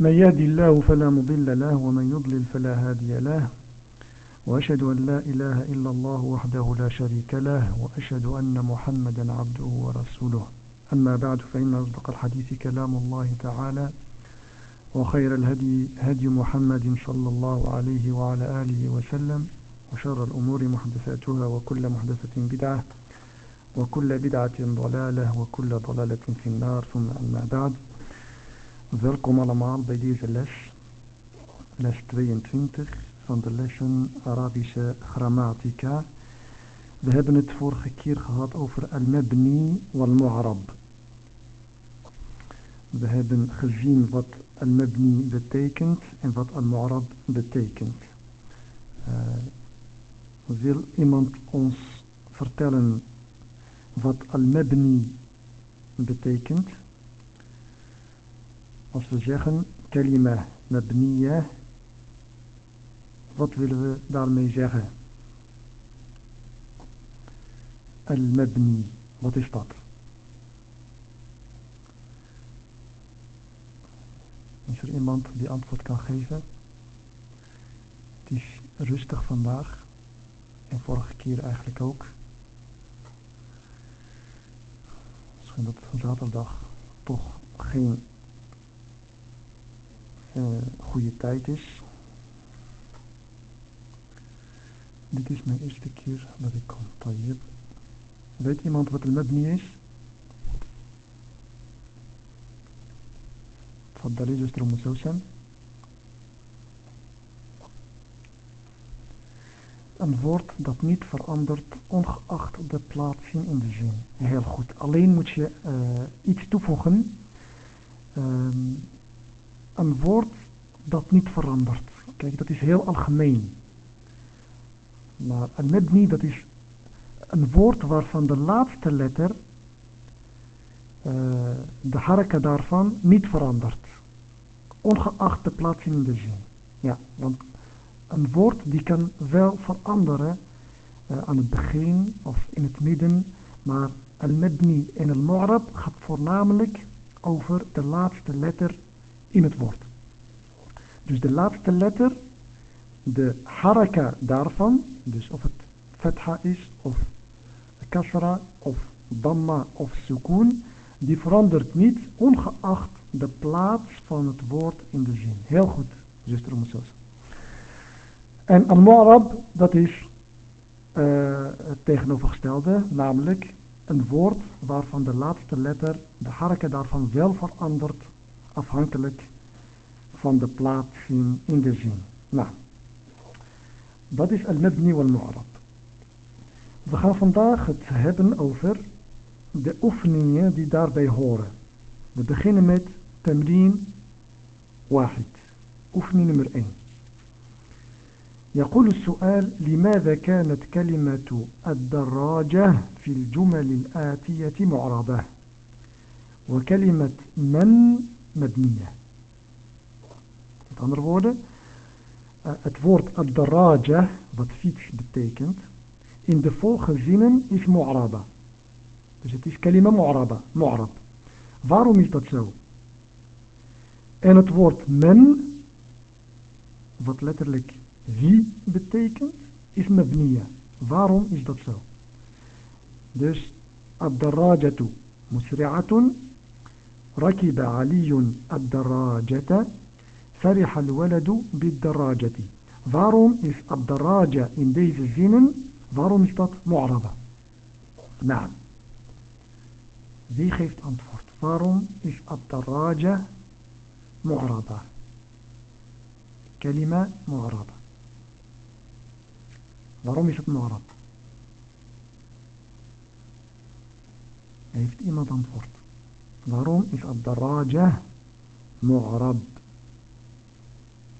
من يهدي الله فلا مضل له ومن يضلل فلا هادي له. وأشهد أن لا إله إلا الله وحده لا شريك له وأشهد أن محمدا عبده ورسوله. أما بعد فإن أصدق الحديث كلام الله تعالى وخير الهدي هدي محمد صلى الله عليه وعلى آله وسلم وشر الأمور محدثاتها وكل محدثة بدعة وكل بدعة ضلالة وكل ضلالة في النار. ثم أما بعد Welkom allemaal bij deze les, les 22 van de lessen Arabische grammatica. We hebben het vorige keer gehad over al-mabni wal-mu'arab. We hebben gezien wat al-mabni betekent en wat al-mu'arab betekent. Uh, wil iemand ons vertellen wat al-mabni betekent? Als we zeggen kalima mabniya, wat willen we daarmee zeggen? Al-mabni, wat is dat? Is er iemand die antwoord kan geven? Het is rustig vandaag. En vorige keer eigenlijk ook. Misschien dat zaterdag toch geen goede tijd is. Dit is mijn eerste keer dat ik kom. Tayyip. Weet iemand wat een mabni is? تفضلي زوجة أم سوسن Een woord dat niet verandert ongeacht de plaatsing in de zin. Heel goed. Alleen moet je uh, iets toevoegen. Um, een woord dat niet verandert. Kijk, dat is heel algemeen. Maar een mabni, dat is een woord waarvan de laatste letter, uh, de haraka daarvan, niet verandert. Ongeacht de plaatsing in de zin. Ja, want een woord die kan wel veranderen uh, aan het begin of in het midden, maar al-mabni en al-mu'rab gaat voornamelijk over de laatste letter in het woord. Dus de laatste letter, de haraka daarvan, dus of het fatha is, of kasra, of damma, of sukoon, die verandert niet, ongeacht de plaats van het woord in de zin. Heel goed, zuster Moussos. En al-mu'rab, dat is uh, het tegenovergestelde, namelijk een woord waarvan de laatste letter, de haraka daarvan wel verandert, afhankelijk van de plaatsing in de zin. Nou, dat is al-mabni wal-mu'rab. We gaan vandaag het hebben over de oefeningen die daarbij horen. We beginnen met tamrin wahid. Oefening nummer 1. يقول السؤال لماذا كانت كلمة الدراجة في الجمل الآتية معربة وكلمة من Met andere woorden, eh, het woord ad-daraja, wat fiets betekent, in de volgende zinnen is mu'araba. Dus het is kalima mu'araba, mu'arab. Waarom is dat zo? En het woord men, wat letterlijk wie betekent, is mabniya. Waarom is dat zo? Dus ad-darajatu musri'atun rakiba aliyun ad-darajata, fariha al-waladu bid-darajati. Waarom is ad-daraja in deze zinnen, waarom is dat mu'araba? Nou, wie geeft antwoord? Waarom is ad-daraja mu'araba? Kalima mu'araba. Waarom is het mu'arab? Heeft iemand antwoord? Waarom is ad-daraja mu'arab?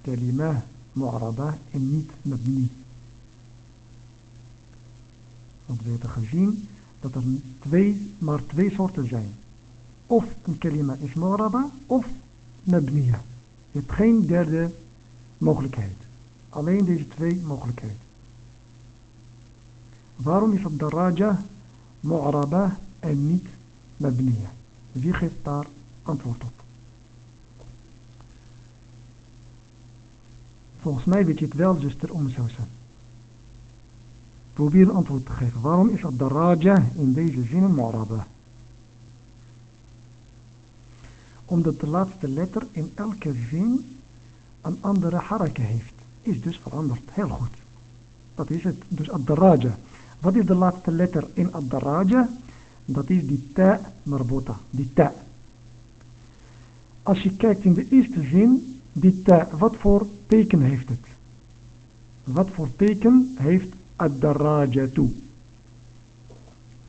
Kalima mu'araba en niet mabni. Want we hebben gezien dat er twee, maar twee soorten zijn. Of een kalima is mu'araba of mabniya. Je hebt geen derde mogelijkheid. Alleen deze twee mogelijkheden. Waarom is het daraja mu'araba en niet mabniya? Wie geeft daar antwoord op? Volgens mij weet je het wel, zuster Om Sousa. Probeer een antwoord te geven. Waarom is dat daraja in deze zin een? Omdat de laatste letter in elke zin een andere haraka heeft. Is dus veranderd. Heel goed. Dat is het. Dus ad-daraja. Wat is de laatste letter in ad-daraja? Dat is die ta marbota. Die ta. Als je kijkt in de eerste zin, die ta, wat voor teken heeft het? Wat voor teken heeft ad-darajatu?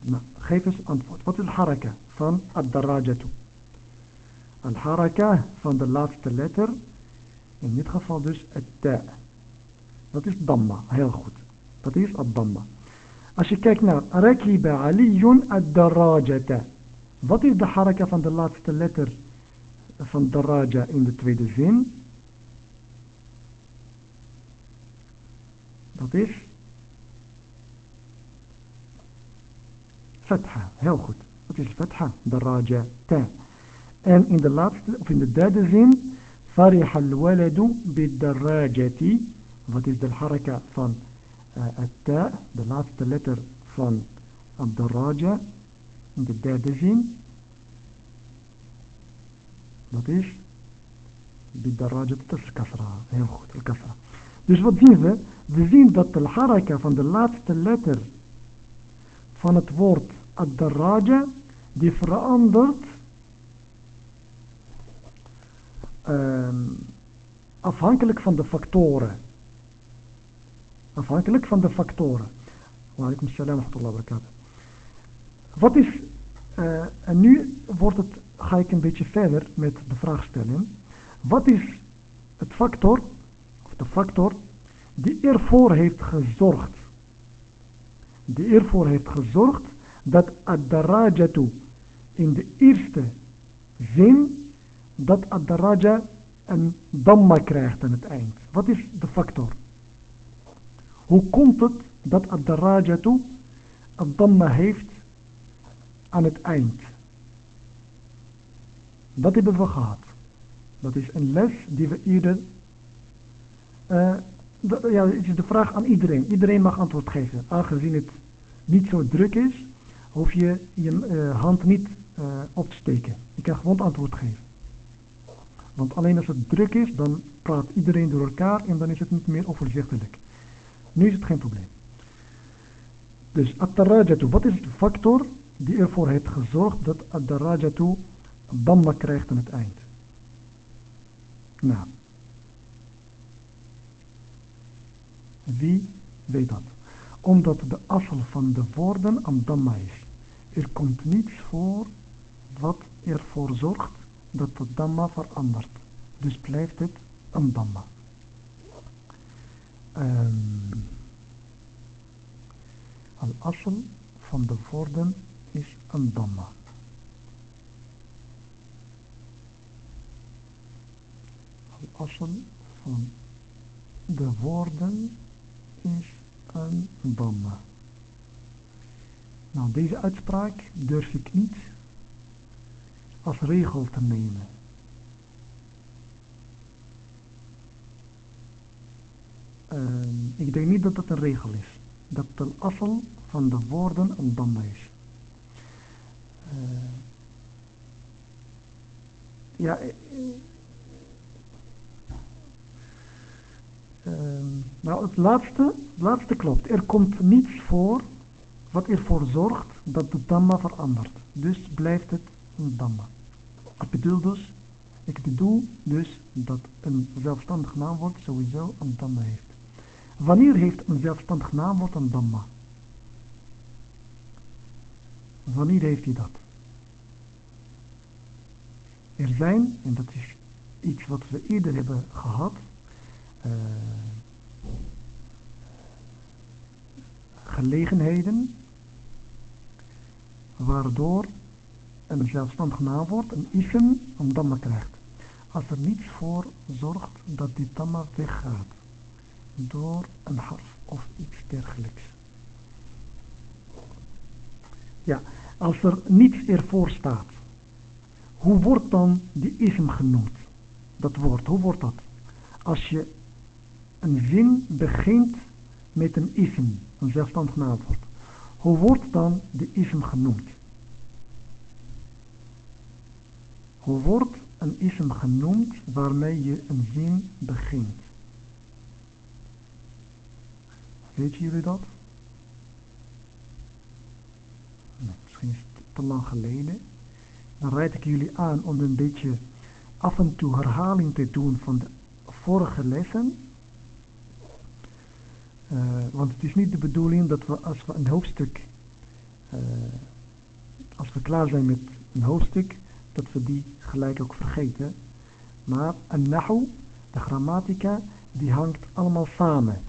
Nou, geef eens antwoord. Wat is haraka van ad-darajatu? Al-haraka van de laatste letter, in dit geval dus het ta. Dat is damma, heel goed. Dat is ad-damma. أشككنا. ركب علي الدراجة. بطي ده حركة فان ده لاتف تلتر فان دراجة in the tweede zin dat فتحة heel goed dat is فتحة دراجة تا en in the last of in the third zin فرح الولد بالدراجة what is الحركة حركة van Atta, de laatste letter van Abdarraja, in de derde zin. Dat is Bidarraja, dat is Kasra. Heel goed, al Kasra. Dus wat zien we? We zien dat de haraka van de laatste letter van het woord Abdarraja, die verandert ehm, afhankelijk van de factoren. Afhankelijk van de factoren. Wa alaikum salam wa rahmatullahi Wat is, uh, en nu wordt het, ga ik een beetje verder met de vraagstelling. Wat is het factor, of de factor, die ervoor heeft gezorgd, die ervoor heeft gezorgd dat ad-darajatu in de eerste zin dat ad-daraja een damma krijgt aan het eind. Wat is de factor? Hoe komt het dat ad-daraja toe een damma heeft aan het eind? Dat hebben we gehad. Dat is een les die we eerder... Uh, ja, het is de vraag aan iedereen. Iedereen mag antwoord geven. Aangezien het niet zo druk is, hoef je je uh, hand niet uh, op te steken. Je kan gewoon antwoord geven. Want alleen als het druk is, dan praat iedereen door elkaar en dan is het niet meer overzichtelijk. Nu is het geen probleem. Dus at-tarajatu, wat is de factor die ervoor heeft gezorgd dat at-tarajatu damma krijgt aan het eind? Nou. Wie weet dat? Omdat de assel van de woorden een damma is. Er komt niets voor wat ervoor zorgt dat de damma verandert. Dus blijft het een damma. Um, Al-asl van de woorden is een damma. Al-asl van de woorden is een damma. Nou, deze uitspraak durf ik niet als regel te nemen. Ik denk niet dat dat een regel is. Dat de afval van de woorden een damma is. Uh, ja, uh, nou het laatste, laatste klopt. Er komt niets voor wat ervoor zorgt dat de damma verandert. Dus blijft het een damma. Ik bedoel dus, ik bedoel dus dat een zelfstandig naamwoord sowieso een damma heeft. Wanneer heeft een zelfstandig naamwoord een damma? Wanneer heeft hij dat? Er zijn, en dat is iets wat we eerder hebben gehad, uh, gelegenheden waardoor een zelfstandig naamwoord, een ism, een damma krijgt. Als er niets voor zorgt dat die damma weggaat. Door een harf of iets dergelijks. Ja, als er niets ervoor staat. Hoe wordt dan die ism genoemd? Dat woord, hoe wordt dat? Als je een zin begint met een ism, een zelfstandig naamwoord. Hoe wordt dan de ism genoemd? Hoe wordt een ism genoemd waarmee je een zin begint? Weet jullie dat? Nou, misschien is het te lang geleden. Dan rijd ik jullie aan om een beetje af en toe herhaling te doen van de vorige lessen. Uh, want het is niet de bedoeling dat we als we een hoofdstuk, uh, als we klaar zijn met een hoofdstuk, dat we die gelijk ook vergeten. Maar een nahu, de grammatica, die hangt allemaal samen.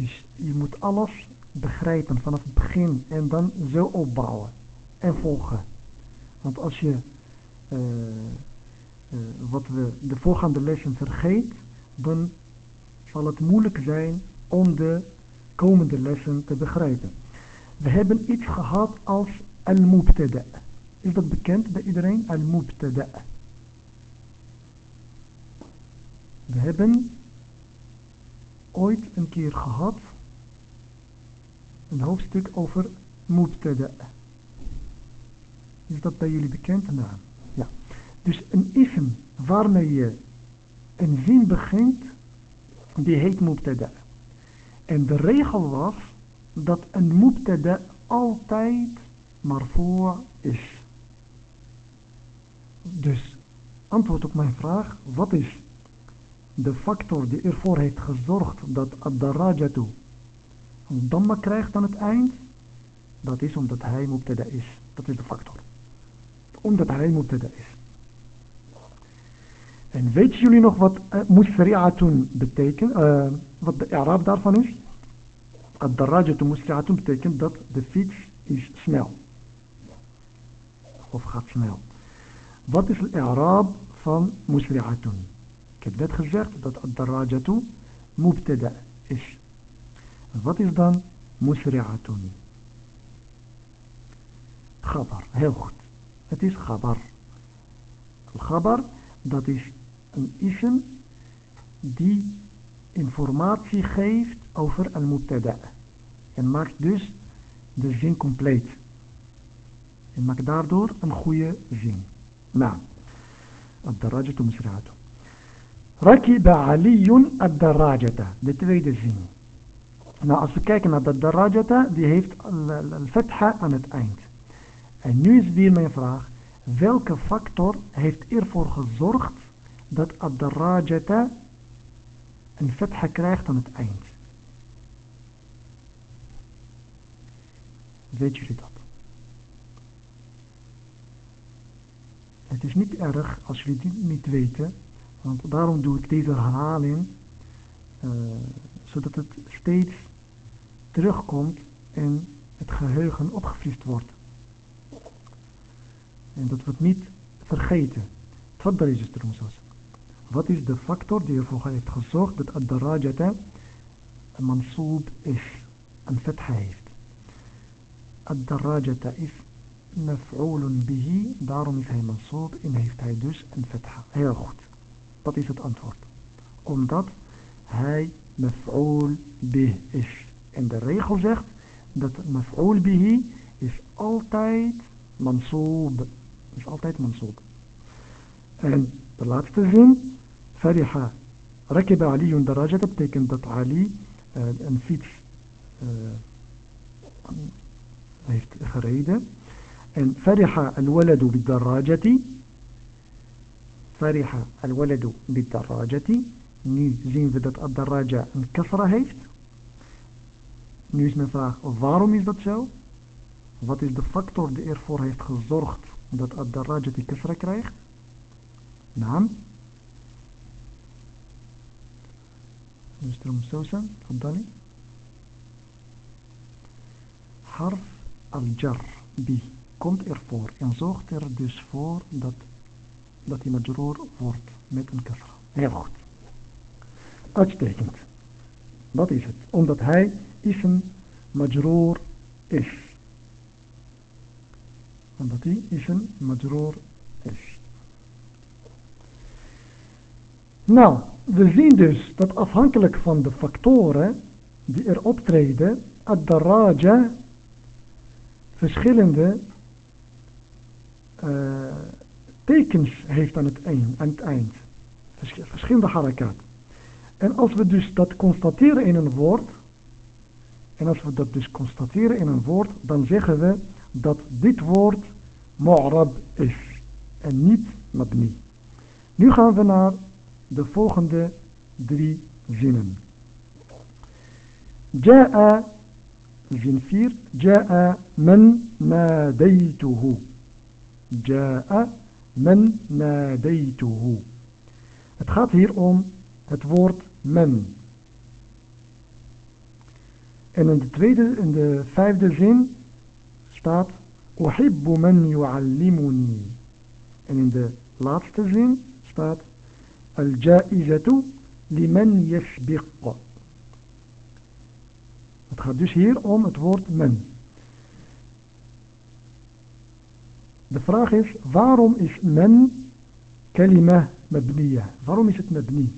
Dus je moet alles begrijpen vanaf het begin en dan zo opbouwen en volgen. Want als je uh, uh, wat we de voorgaande lessen vergeet, dan zal het moeilijk zijn om de komende lessen te begrijpen. We hebben iets gehad als al-mubtada. Is dat bekend bij iedereen? Al-mubtada. We hebben ooit een keer gehad een hoofdstuk over mubtada. Is dat bij jullie bekend? Nou, ja. Dus een ism waarmee je een zin begint, die heet mubtada. En de regel was dat een mubtada altijd marfoor is. Dus antwoord op mijn vraag, wat is de factor die ervoor heeft gezorgd dat ad-darajatu een damma krijgt aan het eind? Dat is omdat hij mubtada is. Dat is de factor. Omdat hij mubtada is. En weten jullie nog wat uh, musri'atun betekent? Uh, wat de Arab daarvan is? Ad-darajatu musri'atun betekent dat de fiets is snel. Of gaat snel. Wat is de Arab van musri'atun? Ik heb net gezegd dat ad-darajatu mubtada is. Wat is dan musri'atun? Gabar, heel goed. Het is gabar. Al-gabar, dat is een ism die informatie geeft over al-mubtada. En maakt dus de zin compleet. En maakt daardoor een goede zin. Nou, ad-darajatu musri'atun. Rakiba Aliyun ad-darajata. De tweede zin. Nou, als we kijken naar de darajata, die heeft al-fatha aan het eind. En nu is weer mijn vraag. Welke factor heeft ervoor gezorgd dat ad-darajata een fatha krijgt aan het eind? Weet jullie dat? Het is niet erg als jullie dit niet weten, want daarom doe ik deze herhaling, uh, zodat het steeds terugkomt en het geheugen opgefrist wordt. En dat wordt niet vergeten. Tfaddal is het zoals. Wat is de factor die ervoor heeft gezorgd dat ad-darajata mansoob is, een fetha heeft? Ad-darajata is maf'ulun bihi, daarom is hij mansoob en heeft hij dus een fetha. Heel goed. Dat is het antwoord. Omdat hij maf'ul bih is. En de regel zegt dat maf'ul bihi is altijd mansoob. Is altijd mansoob. En de laatste zin, fariha Ali daraja, dat betekent dat Ali uh, een fiets uh, heeft gereden. En fariha al-waladu bid-darajati صرح الولد بالدراجة. ني زين الدراجة انكسر هيفت. نو من mijn vraag waarom دات dat وات از is فاكتور factor die ervoor heeft gezorgd dat الدراجة die كسرة نعم. مستر سوسة تفضلي. حرف الجر بي كومت ارفور فور انزوغتر ار دوس فور دات dat hij majroor wordt met een kasra. Heel goed. Uitstekend. Dat is het. Omdat hij ism majroor is. Omdat hij ism majroor is. Nou, we zien dus dat afhankelijk van de factoren die er optreden, ad-daraja verschillende uh, tekens heeft aan het, eind, aan het eind. Verschillende harakat. En als we dus dat constateren in een woord, en als we dat dus constateren in een woord, dan zeggen we dat dit woord mu'rab is en niet mabni. Nu gaan we naar de volgende drie zinnen. Ja'a, zin 4, Ja'a man nadaytuhu. Ja'a man nadaytuhu. Het gaat hier om het woord men. En in de tweede, in de vijfde zin staat Uhibbu man yu'allimuni. En in de laatste zin staat Al-ja'izatu yasbiq. Het gaat dus hier om het woord men. De vraag is, waarom is men kalima mabniya? Waarom is het mabni?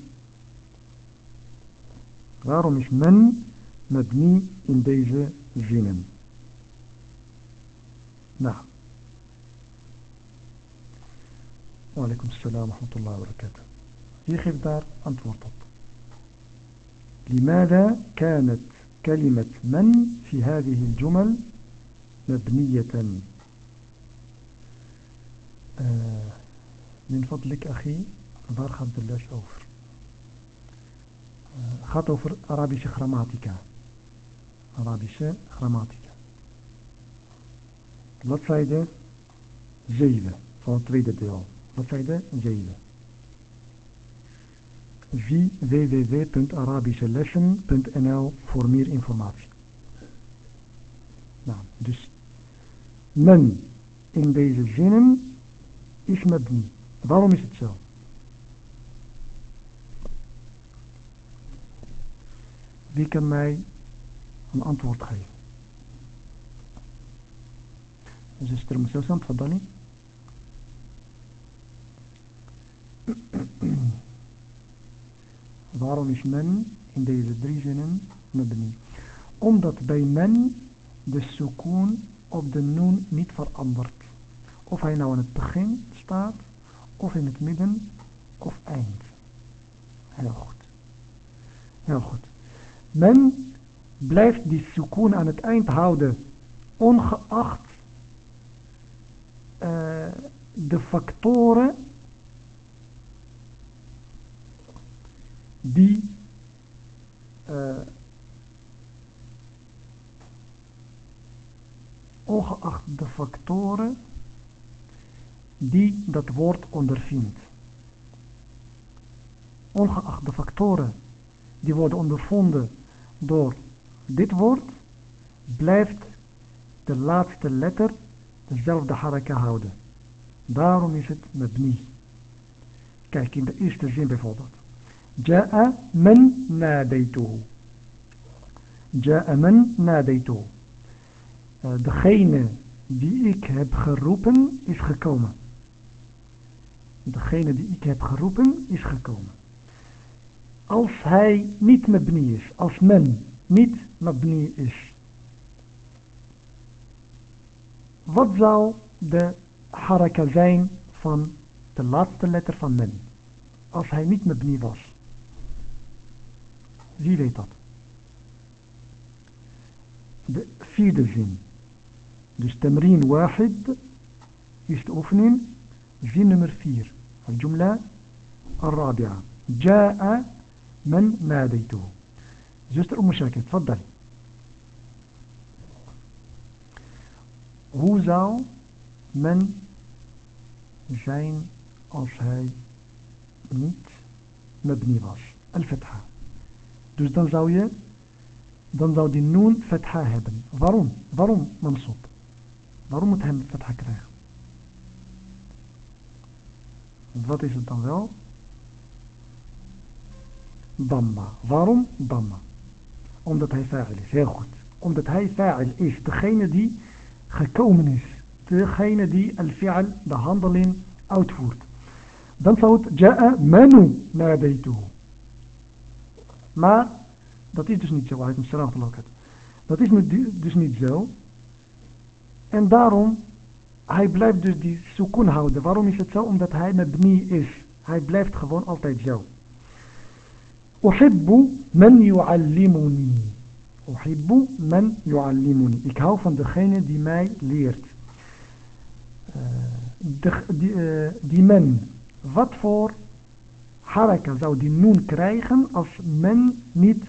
Waarom is men mabni in deze zinnen? Nou. Wa alaikum salam wa rahmatullahi wa barakatuh. Wie geeft daar antwoord op? لماذا كانت كلمة من في هذه الجمل مبنية Eh, min fadlik achi, waar gaat de les over? Het gaat over Arabische grammatica. Arabische grammatica. Bladzijde 7 van het tweede deel. Bladzijde 7. Zie www.arabischelessen.nl voor meer informatie. Nou, dus men in deze zinnen is Ismabni. Waarom is het zo? Wie kan mij een antwoord geven? Zuster dan tfaddali. Waarom is men in deze drie zinnen mabni? Omdat bij men de sukoon op de noon niet verandert. Of hij nou in het begin staat, of in het midden, of eind. Heel goed. Heel goed. Men blijft die sukoon aan het eind houden, ongeacht uh, de factoren die uh, ongeacht de factoren die dat woord ondervindt. Ongeacht de factoren die worden ondervonden door dit woord, blijft de laatste letter dezelfde haraka houden. Daarom is het mabni. Kijk in de eerste zin bijvoorbeeld. Ja'a man nadaytuhu. Ja'a man nadaytuhu. Uh, degene die ik heb geroepen is gekomen. Degene die ik heb geroepen is gekomen. Als hij niet mabni is, als men niet mabni is. Wat zou de haraka zijn van de laatste letter van men? Als hij niet mabni was. Wie weet dat? De vierde zin. Dus tamrin wahid is de oefening. Zin nummer vier. الجملة الرابعة جاء من ناديته زوستر أم شاكر تفضل Hoe zou men zijn als hij niet mabni was? Al-Fatha. Dus dan zou je, dan zou die noon Fatha hebben. Waarom? Waarom mansop? Waarom moet hij Fatha krijgen? Wat is het dan wel? Damma. Waarom Damma? Omdat hij fa'il is. Heel goed. Omdat hij fa'il is. Degene die gekomen is. Degene die al-fi'al, de handeling, uitvoert. Dan zou het ja'a manu nadaytuhu. Maar dat is dus niet zo, uit een Dat is dus niet zo. En daarom, hij blijft dus die sukun houden. Waarom is het zo? Omdat hij met bni is. Hij blijft gewoon altijd zo. Uhibbu man yu'allimuni. Uhibbu man yu'allimuni. Ik hou van degene die mij leert. Uh, de, die, uh, die men. Wat voor haraka zou die noen krijgen als men niet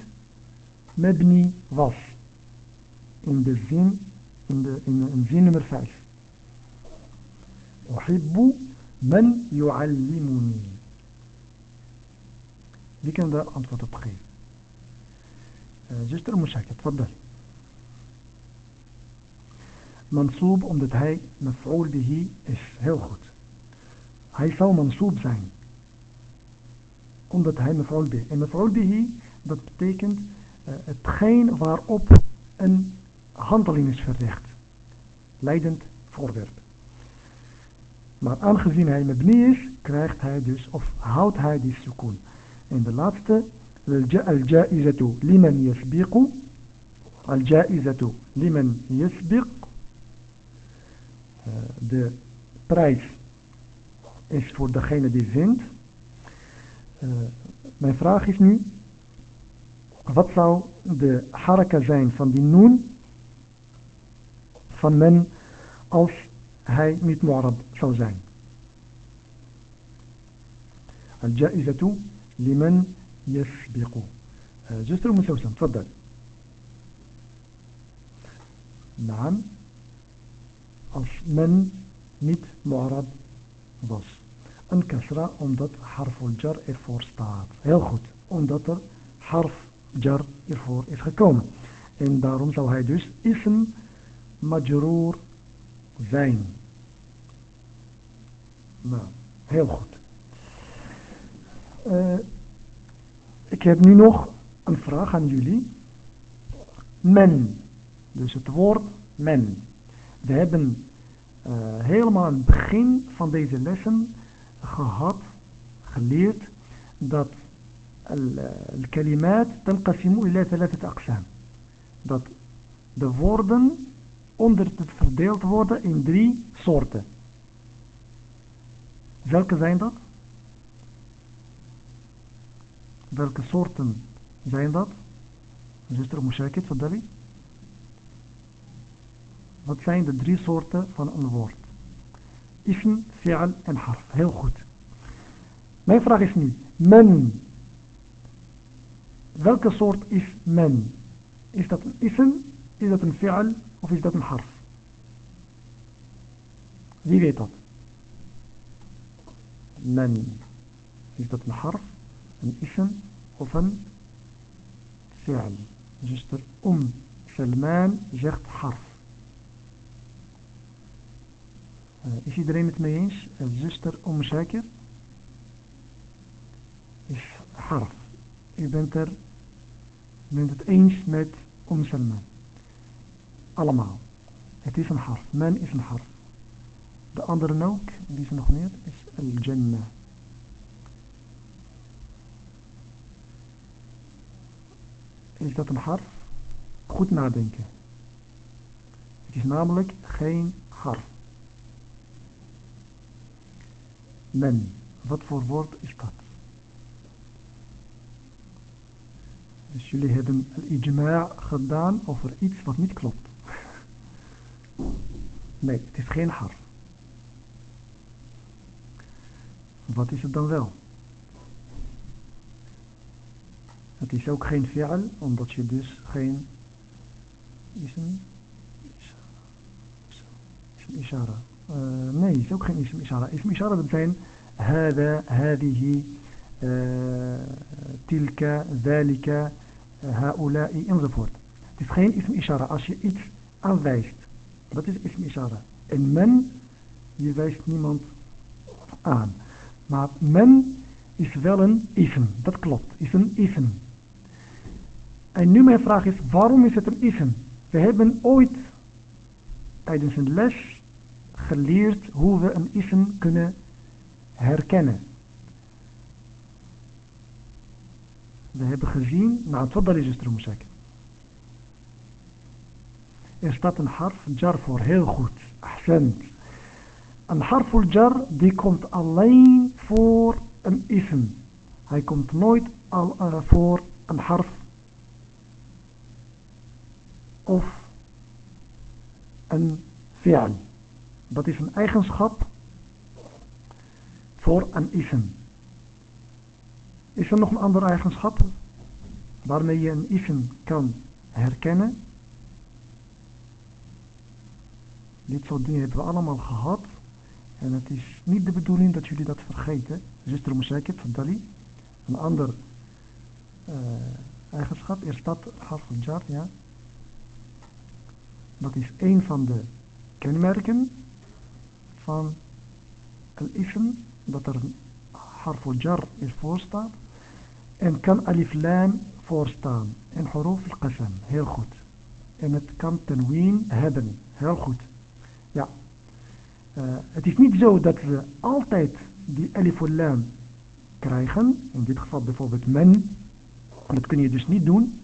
mebni was? In de zin, in, de, in, in zin nummer 5. Uhibbu man yu'allimuni. Wie kan daar antwoord op geven? Zuster Mushaka, tfaddal. Mansoob omdat hij maf'ul bihi is. Heel goed. Hij zou mansoob zijn. Omdat hij maf'ul bihi. En maf'ul bihi, dat betekent uh, hetgeen waarop een handeling is verricht. Leidend voorwerp. Maar aangezien hij mebni is, krijgt hij dus, of houdt hij die sukoon. En de laatste, al-ja'izatu liman yasbiqu. Al-ja'izatu liman yasbiq. De prijs is voor degene die vindt. Uh, mijn vraag is nu, wat zou de haraka zijn van die noen van men als hij niet mu'arab zou zijn? Liman yasbiqu. zuster Umm Sawsan, تفضل. Naam. Als men niet mu'arab was. Een kasra omdat harful jar ervoor staat. Heel goed. Omdat er harf jar ervoor is gekomen. En daarom zou hij dus ism majroor zijn. Nou, heel goed. Eh, ik heb nu nog een vraag aan jullie. Men, dus het woord men. We hebben eh, helemaal aan het begin van deze lessen gehad, geleerd, dat al-kalimaat eh, tanqasimu ila thalathat aqsam. Dat de woorden onder het verdeeld worden in drie soorten. Welke zijn dat? Welke soorten zijn dat? Zuster Mushakit, Fadali. Wat zijn de drie soorten van een woord? Ism, fi'al en harf. Heel goed. Mijn vraag is nu, men. Welke soort is men? Is dat een ism, is dat een fi'al of is dat een harf? Wie weet dat? Men. Is dat een harf? een ism of een fi'al. Zuster Om Salman zegt harf. Uh, is iedereen het mee eens? Zuster Om Zakir is harf. U bent, er, bent het eens met Om Salman. Allemaal. Het is een harf. Men is een harf. De andere ook, die is nog meer, is al-Jannah. Is dat een harf? Goed nadenken. Het is namelijk geen harf. Men. Wat voor woord is dat? Dus jullie hebben al-ijma' gedaan over iets wat niet klopt. Nee, het is geen harf. Wat is het dan wel? Het is ook geen fi'al, omdat je dus geen ism, ism ishara. Uh, nee, het is ook geen ism ishara. Ism ishara zijn hada, hadihi, uh, tilka, dhalika, haula'i enzovoort. Het is geen ism ishara als je iets aanwijst. Dat is ism ishara. En men, je wijst niemand aan. Maar men is wel een ism. Dat klopt. Is een ism. En nu mijn vraag is, waarom is het een ism? We hebben ooit tijdens een les geleerd hoe we een ism kunnen herkennen. We hebben gezien, nou wat dat is het stroomzek. Er staat een harf jar voor, heel goed. Ahsend. Een harful jar die komt alleen voor een ism. Hij komt nooit al, uh, voor een harf of een fi'al. Dat is een eigenschap voor een ism. Is er nog een andere eigenschap waarmee je een ism kan herkennen? Dit soort dingen hebben we allemaal gehad. En het is niet de bedoeling dat jullie dat vergeten. Zuster Moussakit van Dali. Een ander uh, eigenschap. Eerst dat harf jar, ja. Dat is een van de kenmerken van al-ism. Dat er een harf jar is voorstaat. En kan alif lam voorstaan. En huruf al-qasam. Heel goed. En het kan tenween hebben. Heel goed. Uh, het is niet zo dat we altijd die alif lam krijgen. In dit geval bijvoorbeeld men. Dat kun je dus niet doen.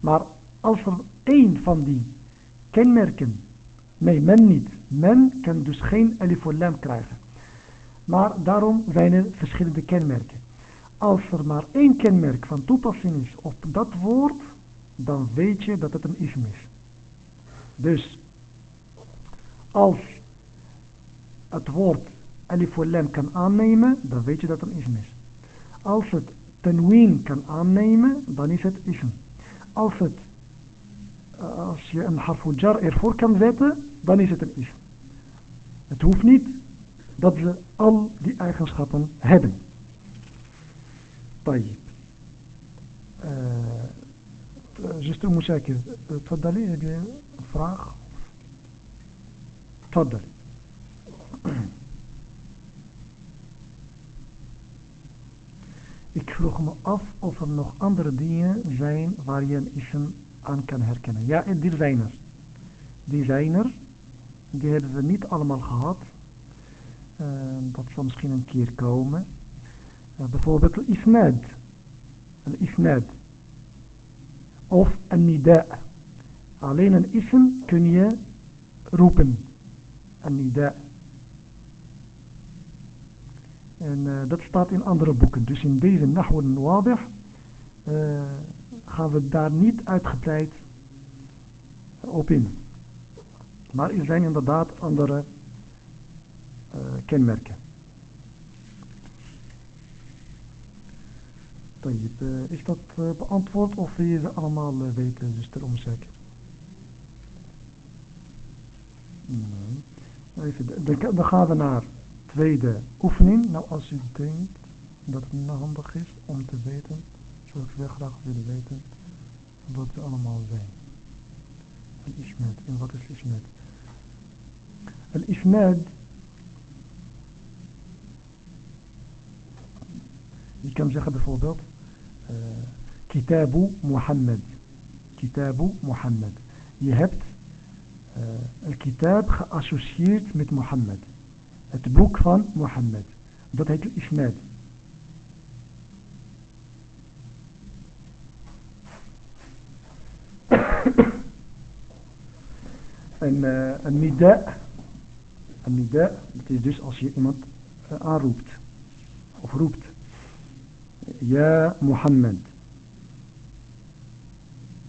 Maar als er één van die kenmerken, nee men niet, men kan dus geen alif lam krijgen. Maar daarom zijn er verschillende kenmerken. Als er maar één kenmerk van toepassing is op dat woord, dan weet je dat het een ism is. Dus als het woord alif lam kan aannemen, dan weet je dat het een ism is. Als het tenween kan aannemen, dan is het ism. Als, het, eh, als je een harful jar ervoor kan zetten, dan is het een ism. Het hoeft niet dat ze al die eigenschappen hebben. طيب zuster Moussakir, تفضلي heb je een vraag? تفضلي Ik vroeg me af of er nog andere dingen zijn waar je een ism aan kan herkennen. Ja, die zijn er. Die zijn er. Die hebben we niet allemaal gehad. Uh, dat zal misschien een keer komen. Uh, bijvoorbeeld een isnad. Een isnad. Of een nida. Alleen een ism kun je roepen. Een nida. En uh, dat staat in andere boeken. Dus in deze Nahwan Wadih uh, gaan we daar niet uitgebreid op in. Maar er zijn inderdaad andere uh, kenmerken. Is dat beantwoord of wil je ze allemaal weten, zuster Omzek? Nee. Even, dan gaan we naar tweede oefening. Nou, als u denkt dat het handig is om te weten, zou ik wel graag willen weten wat ze allemaal zijn. Al-Isnad. En wat is Isnad? Al-Isnad je kan zeggen bijvoorbeeld uh, Kitabu Muhammad. Kitabu Muhammad. Je hebt uh, al-kitab geassocieerd met Mohammed. Het boek van Mohammed. Dat heet Isnad. en uh, een nida. Een nida, dat is dus als je iemand uh, aanroept. Of roept. Ja Mohammed.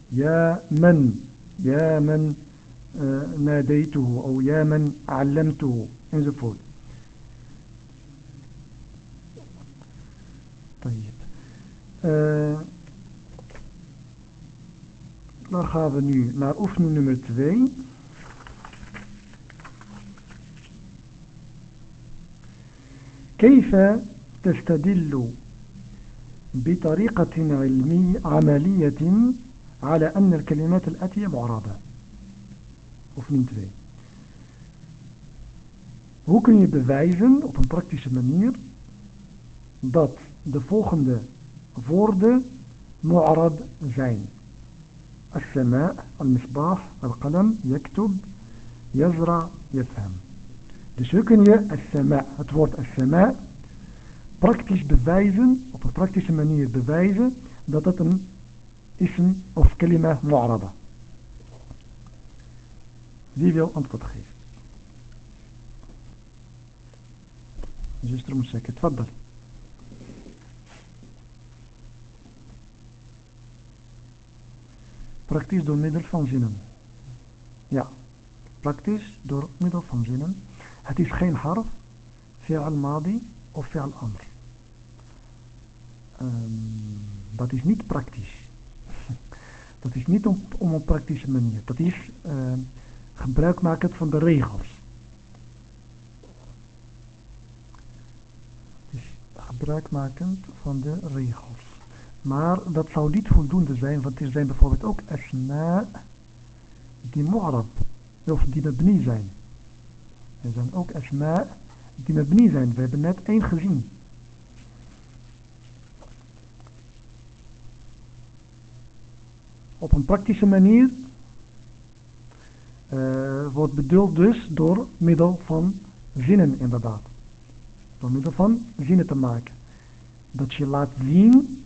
Ja men. Ja men uh, ناديته أو يا من علمته enzovoort. طيب. Uh, dan gaan we nu naar oefening nummer 2. كيف تستدل بطريقة علمية عملية على أن الكلمات الآتية معربة oefening 2 Hoe kun je bewijzen op een praktische manier dat de volgende woorden mu'arad zijn. السماء المصباح القلم يكتب يزرع يفهم dus hoe kun je السماء het woord السماء praktisch bewijzen op een praktische manier bewijzen dat het een ism of kalima mu'araba. Wie wil antwoord geven? Zuster moet zeggen, tfaddal. Praktisch door middel van zinnen. Ja, praktisch door middel van zinnen. Het is geen harf, fi'al madi of fi'al amr. Um, dat is niet praktisch. Dat is niet om, om een praktische manier. Dat is uh, gebruik maken van de regels. Is gebruik maken van de regels. Maar dat zou niet voldoende zijn, want er zijn bijvoorbeeld ook asma die mu'arab, of die mabni zijn. Er zijn ook asma die mabni zijn. We hebben net één gezien. Op een praktische manier uh, wordt bedoeld dus door middel van zinnen inderdaad. Door middel van zinnen te maken. Dat je laat zien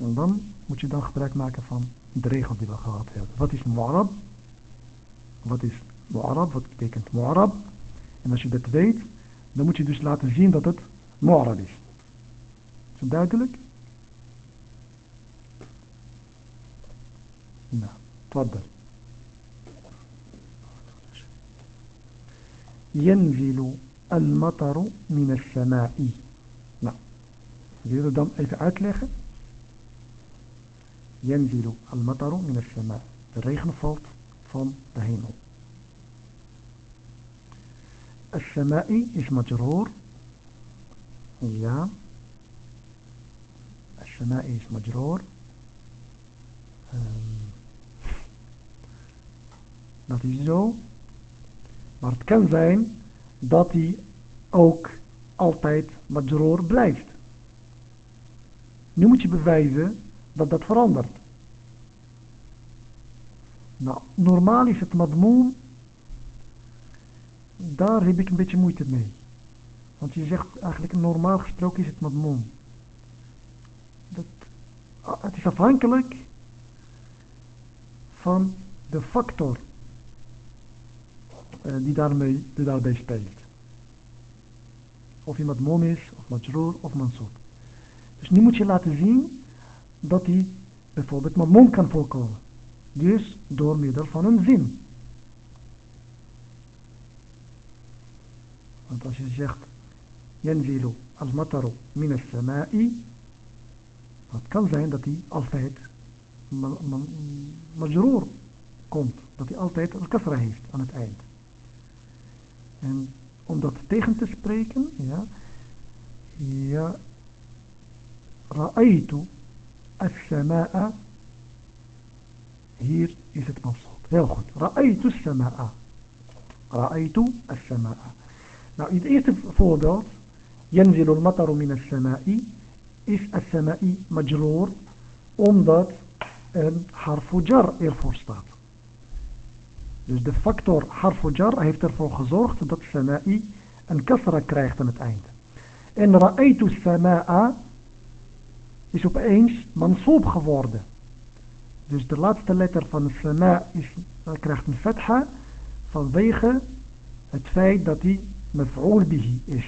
en dan moet je dan gebruik maken van de regel die we gehad hebben. Wat is mu'arab? Wat is mu'arab? Wat betekent mu'arab? En als je dat weet, dan moet je dus laten zien dat het mu'arab is. Is het duidelijk? Nou, تفضل ينزل المطر من السماء nou wil je dan even uitleggen Yanzilu al-mataru min al-sama. De regen valt van de hemel. Al-Shamai is majroor. Ja. Al-Shamai is majroor. Ehm. dat is zo. Maar het kan zijn dat hij ook altijd majroor blijft. Nu moet je bewijzen dat dat verandert. Nou, normaal is het madmoen, daar heb ik een beetje moeite mee. Want je zegt eigenlijk normaal gesproken is het madmoen. Dat, ah, het is afhankelijk van de factor uh, die, daarmee, die daarbij speelt. Of iemand mom is, of majroor, of mansur. Dus nu moet je laten zien dat hij bijvoorbeeld mom kan voorkomen. Dus door middel van een zin. Want als je zegt, yanzilu al-mataru min as-sama'i, het kan zijn dat hij altijd majroor komt. Dat hij altijd een kasra heeft aan het eind. En om dat tegen te spreken, ja, ja, ra'aytu السماء هير إذت هي يأخذ رأيت السماء. رأيت السماء. إذا إذت ينزل المطر من السماء. إذ السماء مجرور أمضت حرف جر إرفورستاد Dus de factor harfo jar heeft ervoor gezorgd dat Sama'i een kasra krijgt aan het einde. En ra'aytu Sama'a is opeens mansoob geworden. Dus de laatste letter van sama is, krijgt een fatha vanwege het feit dat hij maf'ul is.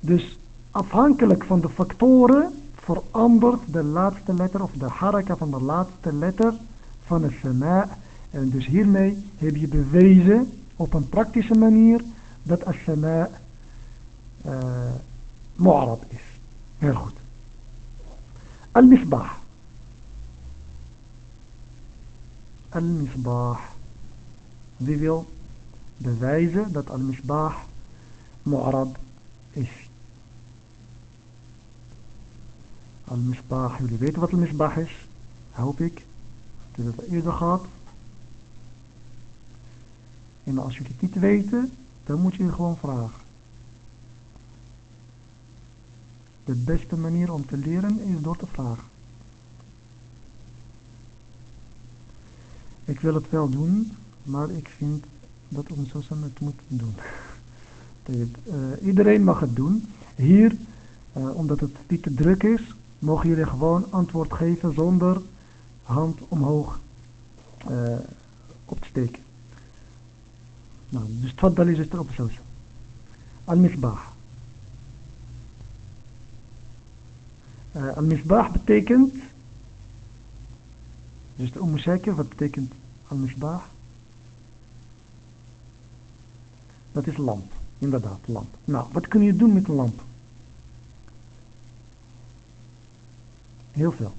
Dus afhankelijk van de factoren verandert de laatste letter of de haraka van de laatste letter van het sama en dus hiermee heb je bewezen op een praktische manier dat as-sama uh, mu'arab is. Heel goed. Al-misbah. Al-misbah. Wie wil bewijzen dat al-misbah mu'arab is? Al-misbah, jullie weten wat al-misbah is? Hoop ik. Dat we eerder gehad. En als jullie het niet weten, dan moet je gewoon vragen. De beste manier om te leren is door te vragen. Ik wil het wel doen, maar ik vind dat Umsosam het moet doen. Eh, iedereen mag het doen. Hier, eh, omdat het niet te druk is, mogen jullie gewoon antwoord geven zonder hand omhoog eh, op te steken. Nou, dus het is het op Al-Misbah. Eh, uh, Al-Misbah betekent, dus de Umm wat betekent Al-Misbah? Dat is lamp, inderdaad, lamp. Nou, wat kun je doen met een lamp? Heel veel.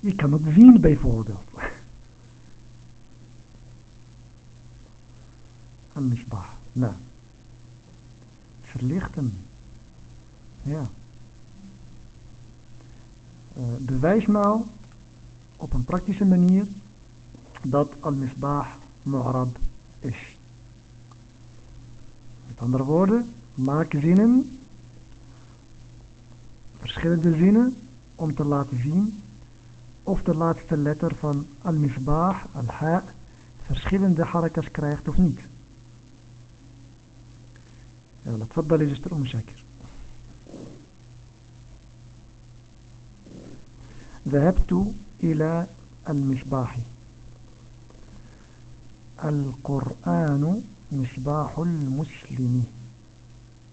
Je kan het zien bijvoorbeeld. Al-Misbah, nou. Verlichten. Ja. Eh, Bewijs nou op een praktische manier dat al-misbah mu'rab is. Met andere woorden, maak zinnen, verschillende zinnen, om te laten zien of de laatste letter van al-misbah, al-ha, verschillende harakas krijgt of niet. Ja, dat is het erom. ذهبت إلى المصباح القرآن مصباح المسلم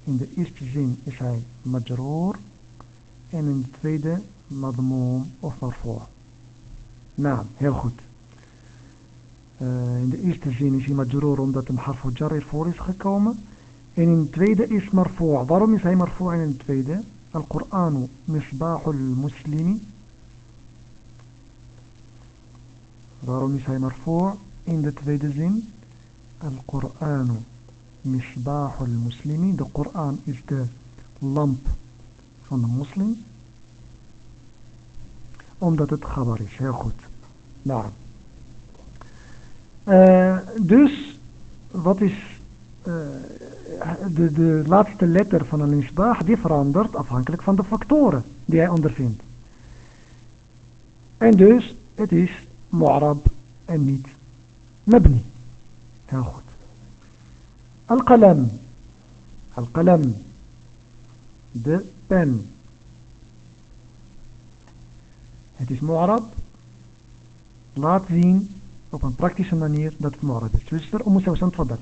In de eerste zin is hij majroor en in de tweede madmoom of marfoor. Nou, heel goed. Uh, in de eerste zin is hij majroor omdat een harfu jar ervoor is gekomen. En in de tweede is marfoor. Waarom is hij marfoor in de tweede? Al-Qur'anu misbahul muslimi. Waarom is hij marfoor in de tweede zin? Al-Qur'anu misbahul muslimi. De Koran is de lamp van de moslim. Omdat het gabar is. Heel goed. Nou. Uh, dus, wat is uh, de, de laatste letter van een misbah, die verandert afhankelijk van de factoren die hij ondervindt. En dus, het is معرب أميت مبني. ناخد القلم. القلم. the pen. het is معرب. Laat zien op een praktische manier dat het معرب تفسر أم سوسن تفضل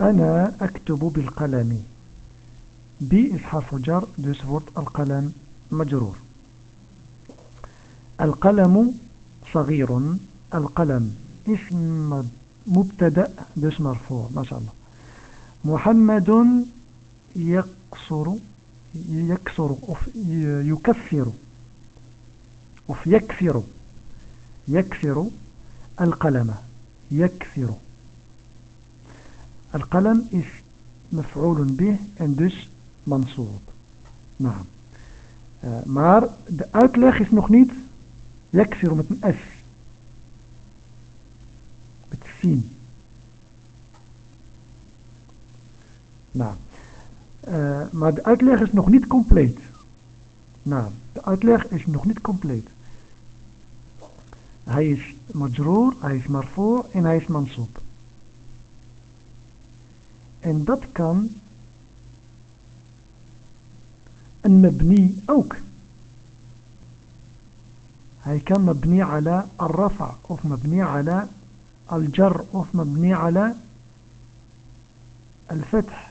أنا أكتب بالقلم. بإصحاف جر دوس القلم مجرور. القلم صغير القلم اسم مبتدأ dus مرفوع ما شاء الله محمد يقصر يكسر يكسر يكسر يكسر القلم يكسر القلم is مفعول به en dus mansoob. Nou. Uh, maar is nog niet yaksir met een S. Met sin. Nou. Uh, maar de uitleg is nog niet compleet. Nou, de uitleg is nog niet compleet. Hij is majroor, hij is marfoor en hij is mansoob. En dat kan een mabni ook. هي كان مبني على الرفع أو مبني على الجر أو مبني على الفتح.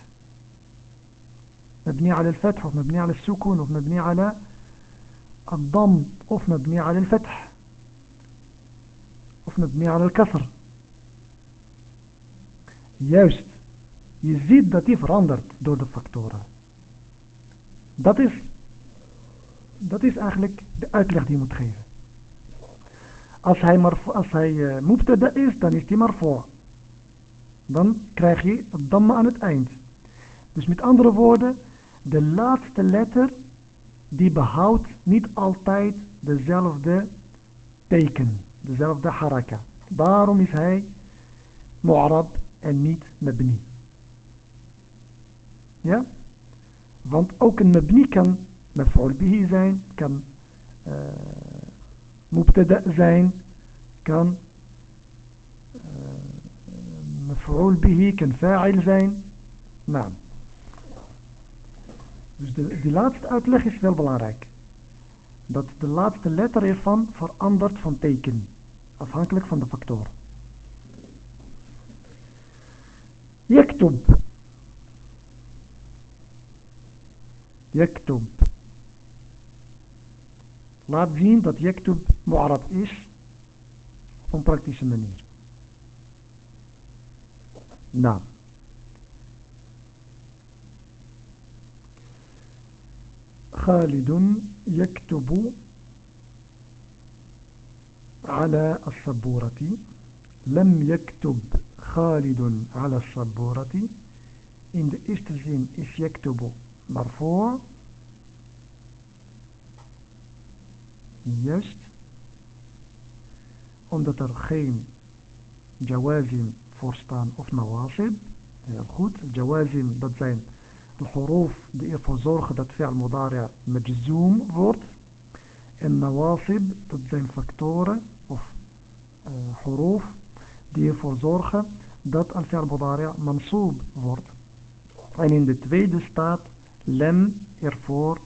مبني على الفتح أو مبني على السكون أو مبني على الضم أو مبني على الفتح أو مبني على الكسر. Juist je ziet dat die verandert door de factoren dat is dat is eigenlijk de uitleg die je moet geven Als hij, als hij uh, mubtada is, dan is hij maar voor. Dan krijg je het damma aan het eind. Dus met andere woorden, de laatste letter die behoudt niet altijd dezelfde teken, dezelfde haraka. Daarom is hij mu'arab en niet mabni. Ja? Want ook een mabni kan maf'ul zijn, kan uh, mubtada zijn, kan maf'ul bihi kan fa'il zijn. Nou. Dus de, die laatste uitleg is wel belangrijk. Dat de laatste letter ervan verandert van teken. Afhankelijk van de factor. Yaktub. Yaktub. Laat zien dat yaktub mu'arab is op een praktische manier. Nou. خالد يكتب على السبورة لم يكتب خالد على السبورة in de eerste zin is يكتب مرفوع juist omdat er geen jawazim voor staan of nawasib heel goed, jawazim dat zijn de huruf die ervoor zorgen dat fi'al mudari' majzoom wordt. En nawasib, dat zijn factoren of uh, huruf die ervoor zorgen dat al fi'al mudari' mansoob wordt. En in de tweede staat lem ervoor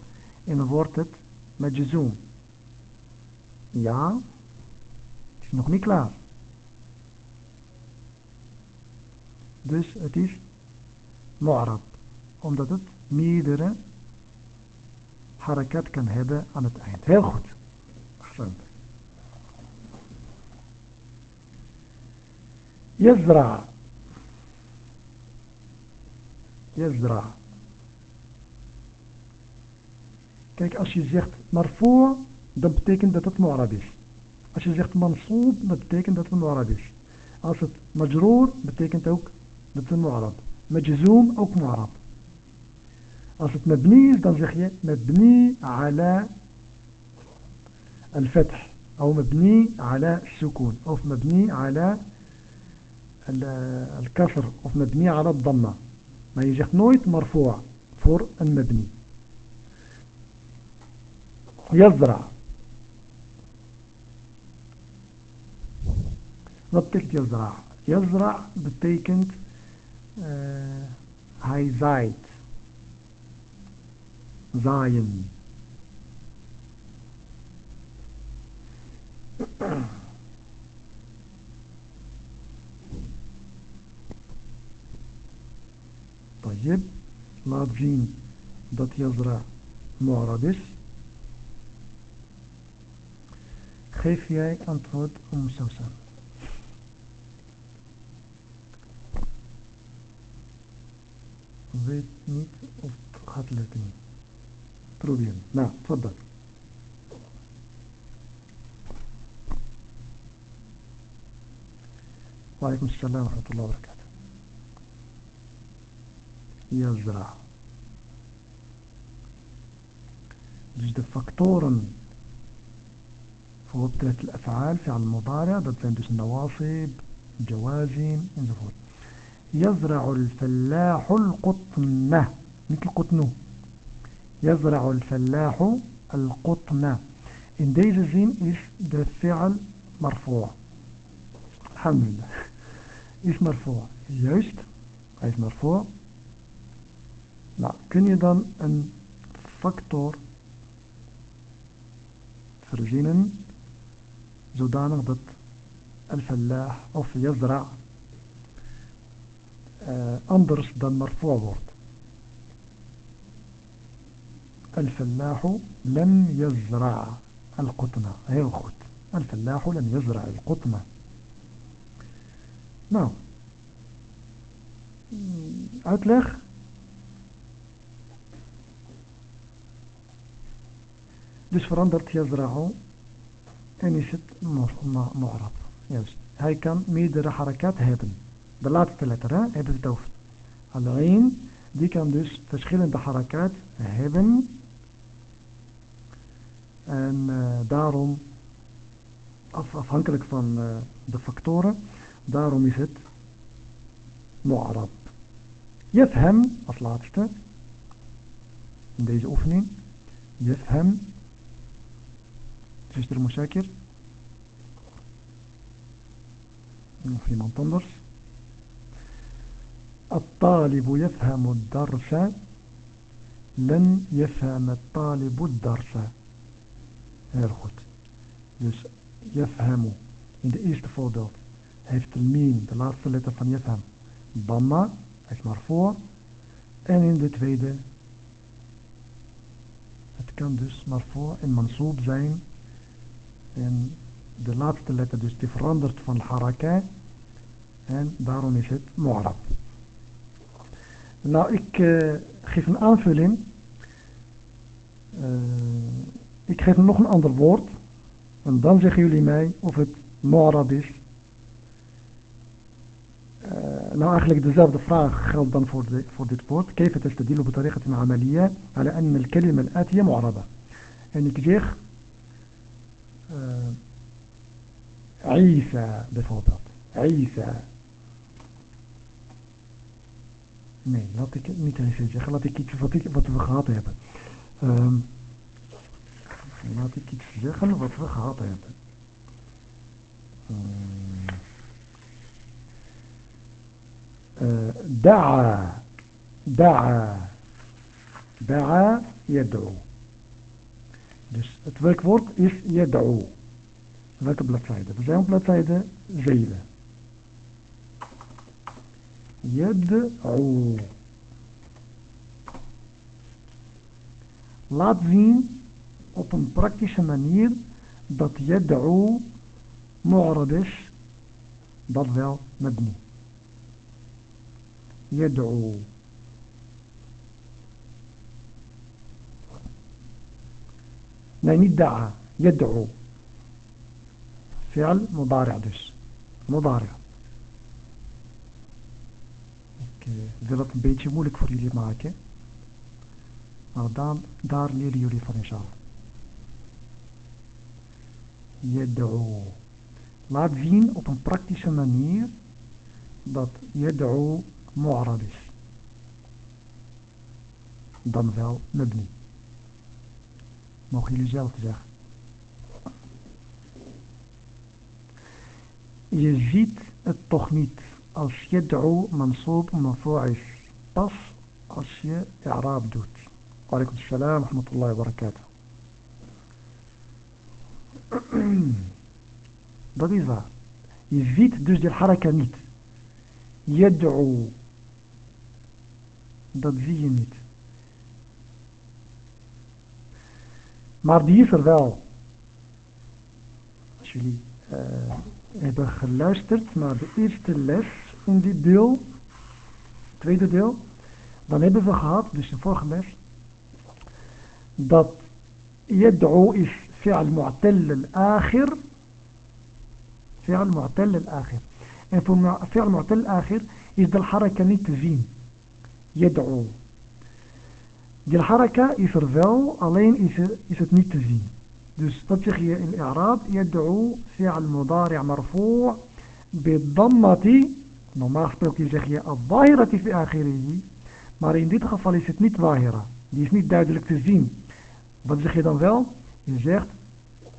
en wordt het majzoom. Ja, het is nog niet klaar. Dus het is mu'arab omdat het meerdere harakat kan hebben aan het eind. Heel goed. Accent. Yazra. Yazra. Kijk, als je zegt marfoor, dan betekent dat het mu'arab is. Als je zegt mansoob, dat betekent dat het mu'arab is. Als het majroor, betekent ook dat het mu'arab. Majzoom, ook mu'arab. Als het mabni is, dan zeg je mabni ala الفتح أو مبني على السكون أو مبني على الكسر أو مبني على الضمة ما je zegt nooit مرفوع voor een mabni يزرع نطلت يزرع. يزرع بتيكنت آه، هاي زايد. زاين. طيب لابجين دات يزرع معرض خيف ياي أنترود أم سوسن. weet niet of gaat lukken. Probeer. Nou, verder. وعليكم السلام ورحمة الله وبركاته يزرع دوش دي فاكتورن فغطرة الأفعال فعل المضارع دوش النواصب جوازين انزفوت يزرع الفلاح القطن niet القطن يزرع الفلاح القطن in deze zin is de fi'al marfu' alhamdulillah is marfu' juist hij is marfu' nou kun je dan een factor verzinnen zodanig dat al-fallah of yazra uh, anders dan marfu' wordt الفلاح لم يزرع القطن heel goed الفلاح لم يزرع القطن nou uitleg dus verandert yazra'u en is het mu'rab juist hij kan meerdere harakat hebben de laatste letter hè, hebben we het over alleen die kan dus verschillende harakat hebben En uh, daarom, af, afhankelijk van uh, de factoren, daarom is het mu'arab. Yefhem als laatste in deze oefening. Yefhem. Zuster Mushakir. Of iemand anders. الطالب يفهم الدرس لن يفهم الطالب الدرس heel goed dus يفهم in de eerste voorbeeld heeft de mien de laatste letter van يفهم damma is maar voor en in de tweede het kan dus maar voor en mansoob zijn en de laatste letter dus die verandert van haraka en daarom is het mu'arab. Nou, ik uh, geef een aanvulling. Uh, ik geef nog een ander woord. En dan zeggen jullie mij of het mu'arab is. Uh, nou, eigenlijk dezelfde vraag geldt dan voor, de, voor dit woord. كيف تستدل بطريقة عملية على أن الكلمة الآتية معربة. En ik zeg Isa bijvoorbeeld. Isa. Nee, laat ik niet eens zeggen. Laat ik iets wat, ik, wat we gehad hebben. Um, laat ik iets zeggen wat we gehad hebben. Um, da'a. Da'a. Da'a yad'u. Dus het werkwoord is yad'u. Welke bladzijde? We zijn op bladzijde 7. يدعو. Laat zien op een praktische manier dat يدعو معرب is dat wel مبني يدعو لا ندعى يدعو فعل مضارع دش مضارع Ik uh, wil het een beetje moeilijk voor jullie maken. Maar dan, daar leren jullie van inshallah. Yad'u. Laat zien op een praktische manier dat yad'u mu'arab is. Dan wel mabni. Mogen jullie zelf zeggen. Je ziet het toch niet als yad'u mansoob marfu' is. Pas als je i'raab doet. Walaikum salam wa rahmatullahi wa barakatuh. Dat is waar. Je ziet dus de haraka niet. Yad'u. Dat zie je niet. Maar die is er wel. Als jullie uh, hebben geluisterd naar de eerste les in dit deel, tweede deel, dan hebben we gehad, dus de vorige les, dat yad'u is fi'al mu'tal al-akhir, fi'al mu'tal al-akhir. En voor fi'al mu'tal al-akhir is de haraka niet te zien. Yad'u. Die haraka is er wel, alleen is, is het niet te zien. Dus dat zeg je in i'raab, yad'u fi'al mudari' marfu' bidammati. Normaal gesproken zeg je al-zahirati fi akhirihi. Maar in dit geval is het niet zahira. Die is niet duidelijk te zien. Wat zeg je dan wel? Je zegt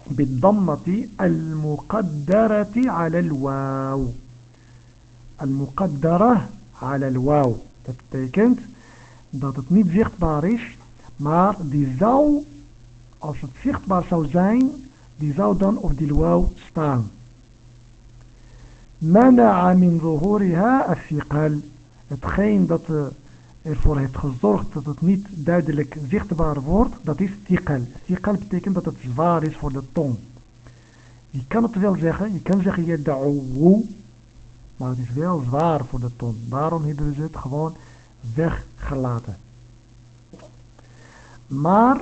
bidammati al-muqaddarati ala al-waw. Al-muqaddara ala al-waw. Dat betekent dat het niet zichtbaar is, maar die zou, als het zichtbaar zou zijn, die zou dan op die waw staan. Mana'a min zuhuriha as-siqal. Hetgeen dat uh, ervoor heeft gezorgd dat het niet duidelijk zichtbaar wordt, dat is tiqal. Tiqal betekent dat het zwaar is voor de tong. Je kan het wel zeggen, je kan zeggen je da'uwu, maar het is wel zwaar voor de tong. Daarom hebben we het gewoon weggelaten. Maar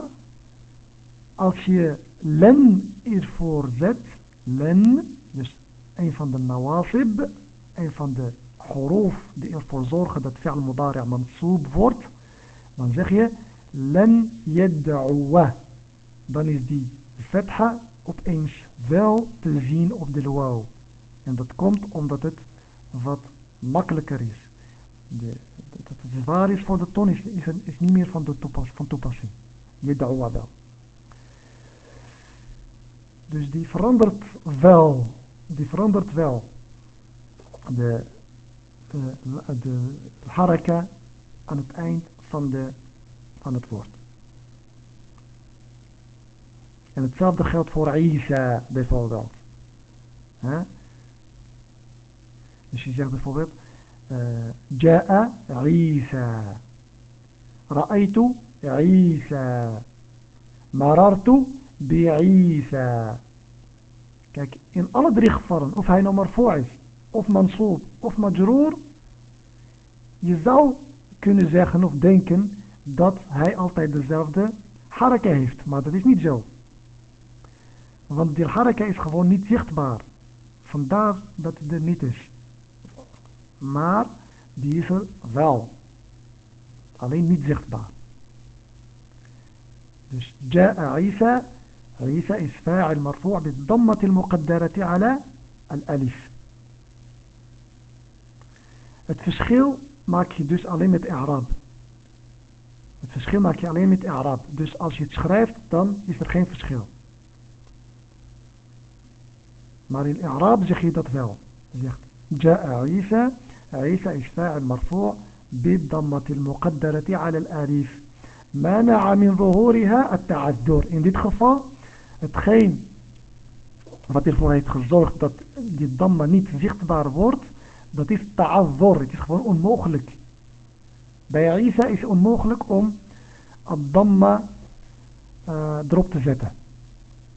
als je len ervoor zet, len, dus een van de nawasib, een van de huruf die ervoor zorgen dat fi'al mudari' mansoob wordt, dan zeg je len yad'uwa. Dan is die fetha opeens wel te zien op de waw. En dat komt omdat het wat makkelijker is. De, dat het zwaar is voor de ton is, is, niet meer van, de van toepassing. Je wel. Dus die verandert wel. Die verandert wel. De de, de haraka aan het eind van, de, van het woord. En hetzelfde geldt voor Isa bijvoorbeeld. Huh? Dus je zegt bijvoorbeeld Ja'a Isa Ra'aytu Isa Marartu bi'isa. Kijk, in alle drie gevallen, of hij nou voor is, of mansoob, of majroer, je zou kunnen zeggen of denken dat hij altijd dezelfde haraka heeft. Maar dat is niet zo. Want die haraka is gewoon niet zichtbaar. Vandaar dat het er niet is. Maar die is er wel. Alleen niet zichtbaar. Dus ja, Isa عيسى is فاعل مرفوع بالضمة المقدرة على الألف Het verschil maak je dus alleen met i'rab. Het verschil maak je alleen met i'rab. Dus als je het schrijft, dan is er geen verschil. Maar in i'rab zeg je dat wel. Je zegt, جاء عيسى عيسى is فاعل مرفوع بالضمة المقدرة على الألف منع من ظهورها التعذر. In dit geval, hetgeen wat ervoor heeft gezorgd dat die damma niet zichtbaar wordt, dat is ta'azzor. Het is gewoon onmogelijk. Bij Isa is het onmogelijk om het damma uh, erop te zetten.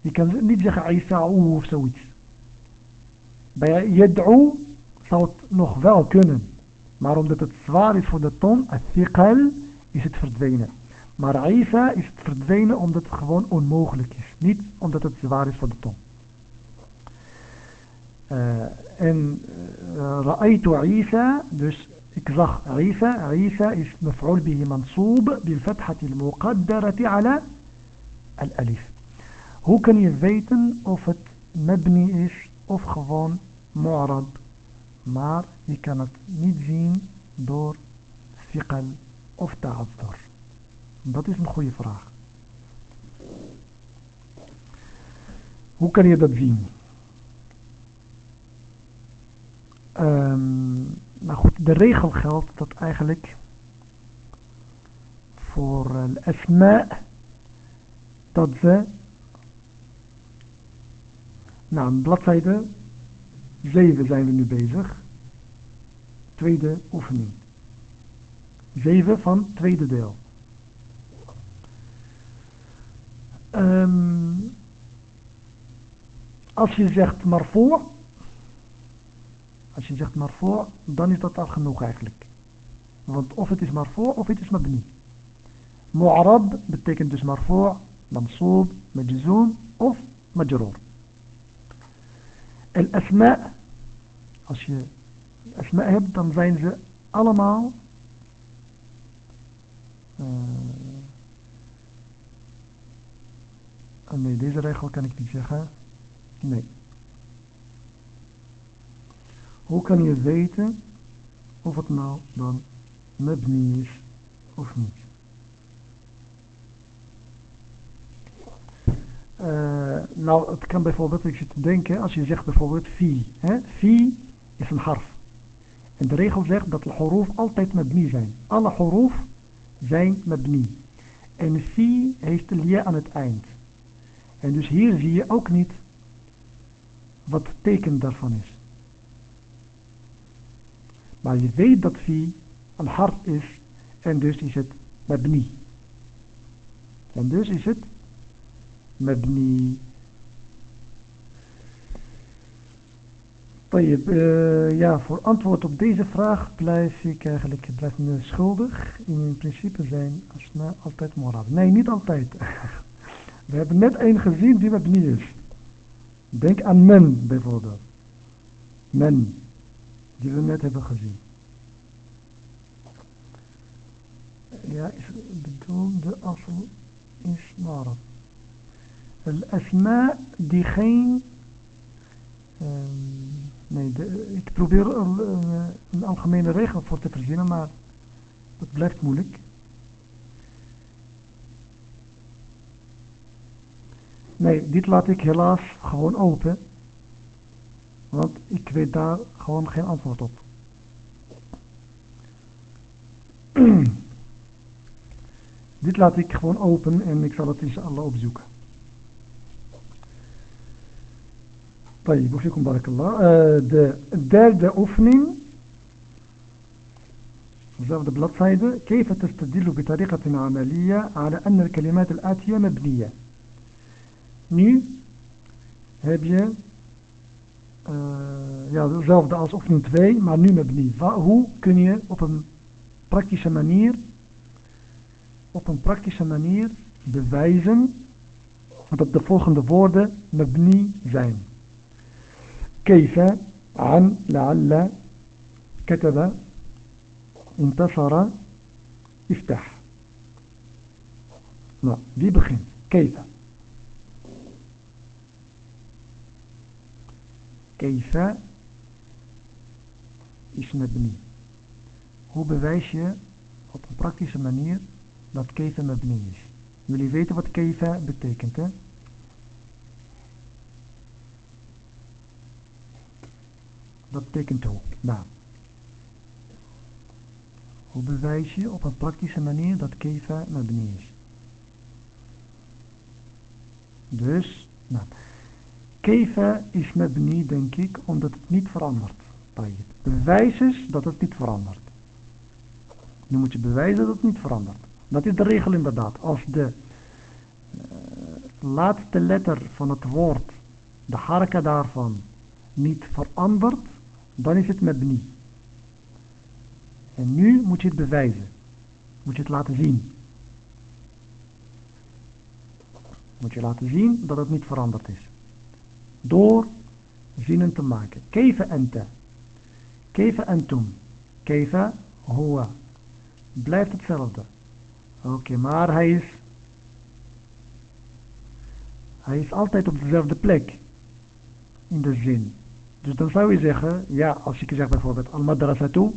Je kan niet zeggen Isa of zoiets. Bij Yad'u zou het nog wel kunnen. Maar omdat het zwaar is voor de ton, het is het verdwenen. Maar Isa is verdwenen omdat het gewoon onmogelijk is. Niet omdat het zwaar is voor de ton. Uh, en uh, Ra'aytu Isa, dus ik zag Isa. Isa is maf'ul bihi mansoob bil fathati al-muqaddarati ala al-alif. Hoe kan je weten of het mabni is of gewoon mu'rad? Maar je kan het niet zien door fiqal of ta'azzur. Dat is een goede vraag. Hoe kan je dat zien? Um, nou goed, de regel geldt dat eigenlijk voor uh, asma dat ze nou, bladzijde 7 zijn we nu bezig. Tweede oefening. 7 van tweede deel. Um, als je zegt maar voor, als je zegt maar voor, dan is dat al genoeg eigenlijk. Want of het is maar voor of het is mabni. Mu'arab betekent dus maar voor, mansoob, majzoom of majroor. El asma, als je asma hebt, dan zijn ze allemaal uh, nee, deze regel kan ik niet zeggen. Nee. Hoe kan je weten of het nou dan mabni is of niet? Uh, nou, het kan bijvoorbeeld, ik zit te denken, als je zegt bijvoorbeeld fi. Hè? Fi is een harf. En de regel zegt dat de huruf altijd mabni zijn. Alle huruf zijn mabni. En fi heeft een lia aan het eind. En dus hier zie je ook niet wat het teken daarvan is. Maar je weet dat fi een hart is en dus is het mabni. En dus is het mabni. Uh, ja, voor antwoord op deze vraag blijf ik eigenlijk blijf me schuldig. In principe zijn asma altijd moraal. Nee, niet altijd. We hebben net één gezien die mabni is. Denk aan men bijvoorbeeld. Men die we net hebben gezien. Ja, is bedoel de afval is marab. Al-asma die geen... Um, nee, ik probeer er uh, een algemene regel voor te verzinnen, maar dat blijft moeilijk. Nee, dit laat ik helaas gewoon open. Want ik weet daar gewoon geen antwoord op. dit laat ik gewoon open en ik zal het inshallah opzoeken. طيب opzoeken. بارك de derde oefening dezelfde bladzijde كيف تستدل Aan de على أن الكلمات الآتية مبنية nu heb je eh, ja, dezelfde als oefening 2, maar nu met niet. Hoe kun je op een praktische manier op een praktische manier bewijzen dat de volgende woorden mabni zijn. Keifa, an, la'alla, ketaba, intasara, iftah. Nou, wie begint? Keifa. Keva is mabni. Hoe bewijs je op een praktische manier dat keifa mabni is? Jullie weten wat keva betekent, hè? Dat betekent ook Nou. Hoe bewijs je op een praktische manier dat keifa mabni is? Dus, nou. Kefa is mabni, denk ik, omdat het niet verandert. Bewijs is dat het niet verandert. Nu moet je bewijzen dat het niet verandert. Dat is de regel inderdaad. Als de uh, laatste letter van het woord, de harka daarvan, niet verandert, dan is het mabni. En nu moet je het bewijzen. Moet je het laten zien. Moet je laten zien dat het niet veranderd is. Door zinnen te maken. Kefa ente. Kefa entum. Kefa huwa. Blijft hetzelfde. Oké, maar hij is... Hij is altijd op dezelfde plek. In de zin. Dus dan zou je zeggen, ja, als ik zeg bijvoorbeeld al-madrasatu,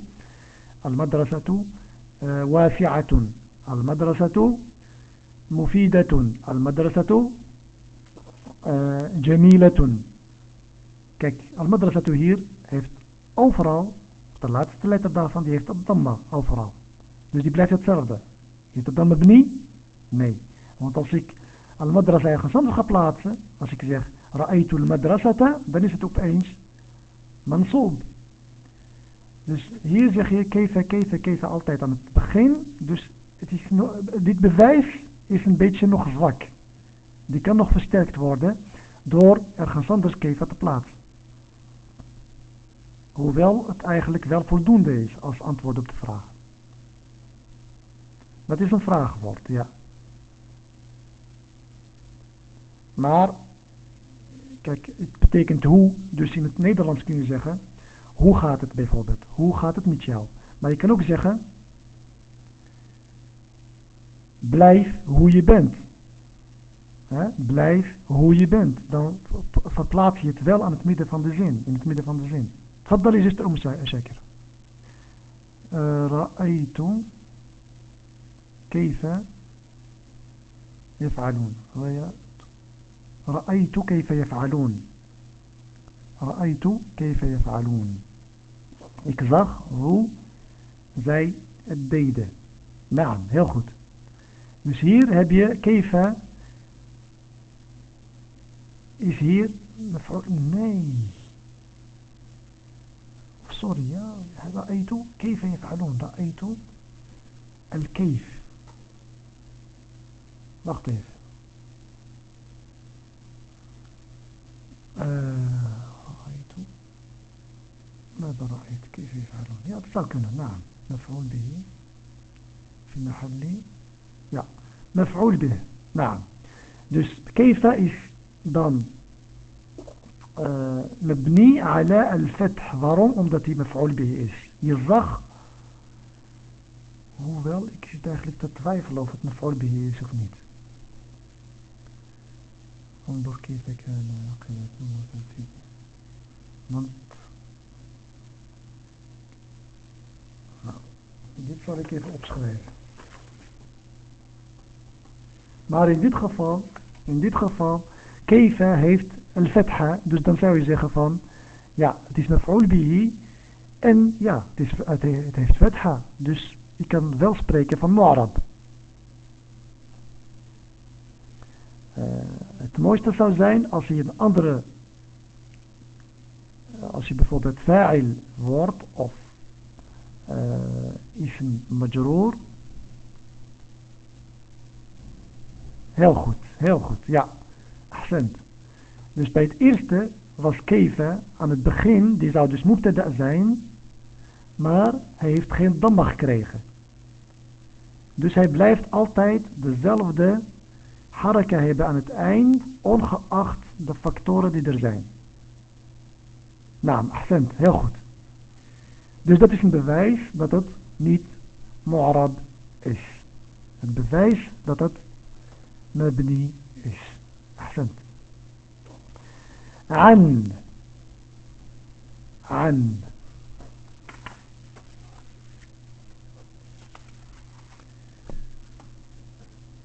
al-madrasatu uh, wasi'atun, al-madrasatu mufidatun, al-madrasatu uh, jamilatun. Kijk, al-madrasatu hier heeft overal, de laatste letter daarvan, die heeft het damma, overal. Dus die blijft hetzelfde. Heeft het dan mabni? Nee. Want als ik al-madrasa ergens anders ga plaatsen, als ik zeg ra'aytu al-madrasata, dan is het opeens mansoob. Dus hier zeg je kefa, kefa, kefa altijd aan het begin. Dus het is dit bewijs is een beetje nog zwak. Die kan nog versterkt worden door ergens anders kefa te plaatsen. Hoewel het eigenlijk wel voldoende is als antwoord op de vraag. Dat is een vraagwoord, ja. Maar Kijk, het betekent hoe, dus in het Nederlands kun je zeggen, hoe gaat het bijvoorbeeld? Hoe gaat het met jou? Maar je kan ook zeggen, blijf hoe je bent. Blijf hoe je bent. Dan verplaats je het wel aan het midden van de zin. In het midden van de zin. تفضل يا زوجة أم شاكر رأيت كيف يفعلون رأيت كيف يفعلون رأيت كيف يفعلون Ik zag hoe zij het deden. Naam, heel goed. Dus hier heb je kefa. Is hier. Nee. Sorry, ja. رأيت كيف يفعلون. رأيت الكيف. Wacht even. رأيت ماذا رأيت كيف يفعلون kunnen naam مفعول به في محل ja مفعول به naam dus كيف is dan uh, مبني على الفتح waarom omdat hij مفعول به is je zag hoewel ik zit eigenlijk te twijfelen of het مفعول به is of niet انظر كيف كان عاقبة المرتدين want nou, dit zal ik even opschrijven maar in dit geval in dit geval Keva heeft al fetha dus dan zou je zeggen van, ja, het is een bihi, en ja, het, is, het heeft fetha dus je kan wel spreken van mu'arab. Eh, het mooiste zou zijn als je een andere, eh, als je bijvoorbeeld fa'il wordt of eh, is een majroor. Heel goed, heel goed, ja. Dus bij het eerste was Keva aan het begin, die zou dus mubtada zijn, maar hij heeft geen damma gekregen. Dus hij blijft altijd dezelfde haraka hebben aan het eind, ongeacht de factoren die er zijn. Nou, accent, heel goed. Dus dat is een bewijs dat het niet mu'arab is. Het bewijs dat het mabni is Accent. عن عن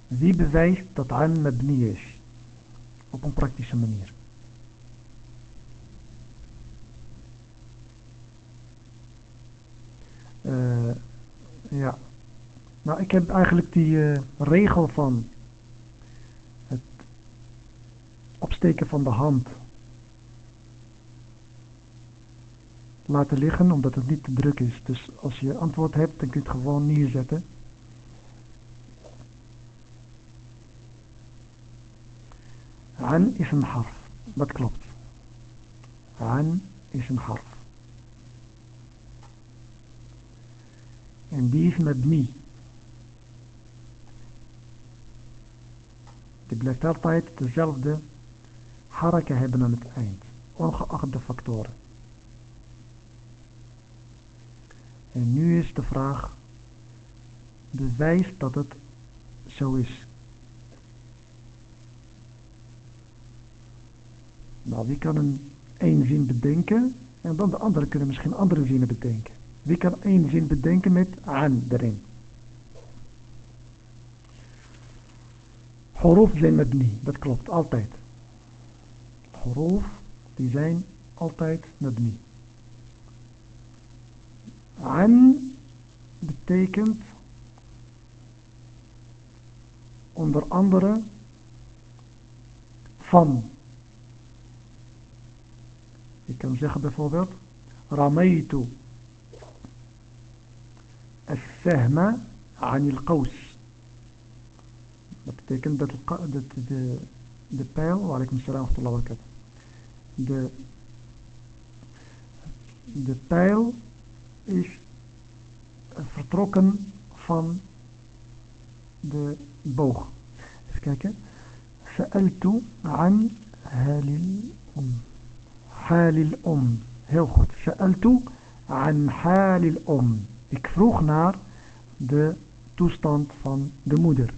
Wie bewijst dat an mabni is? Op een praktische manier. Uh, ja. Nou, ik heb eigenlijk die uh, regel van opsteken van de hand laten liggen, omdat het niet te druk is. Dus als je antwoord hebt, dan kun je het gewoon neerzetten. An is een harf. Dat klopt. An is een harf. En die is met mi. Die blijft altijd dezelfde haraka hebben aan het eind. Ongeacht de factoren. En nu is de vraag, bewijs dat het zo is. Nou, wie kan een één zin bedenken en dan de anderen kunnen misschien andere zinnen bedenken. Wie kan één zin bedenken met aan erin? Horof zijn met nie, dat klopt, altijd Horof, die zijn altijd met nie. An betekent onder andere van. Je kan zeggen bijvoorbeeld Ramaitu السهم عن القوس dat betekent dat, dat de, de pijl, wa alaikum salam wa barakatuh, de, de pijl is vertrokken van de boog. Even kijken. Sa'altu an halil um. Halil um. Heel goed. Sa'altu an halil um. Ik vroeg naar de toestand van de moeder.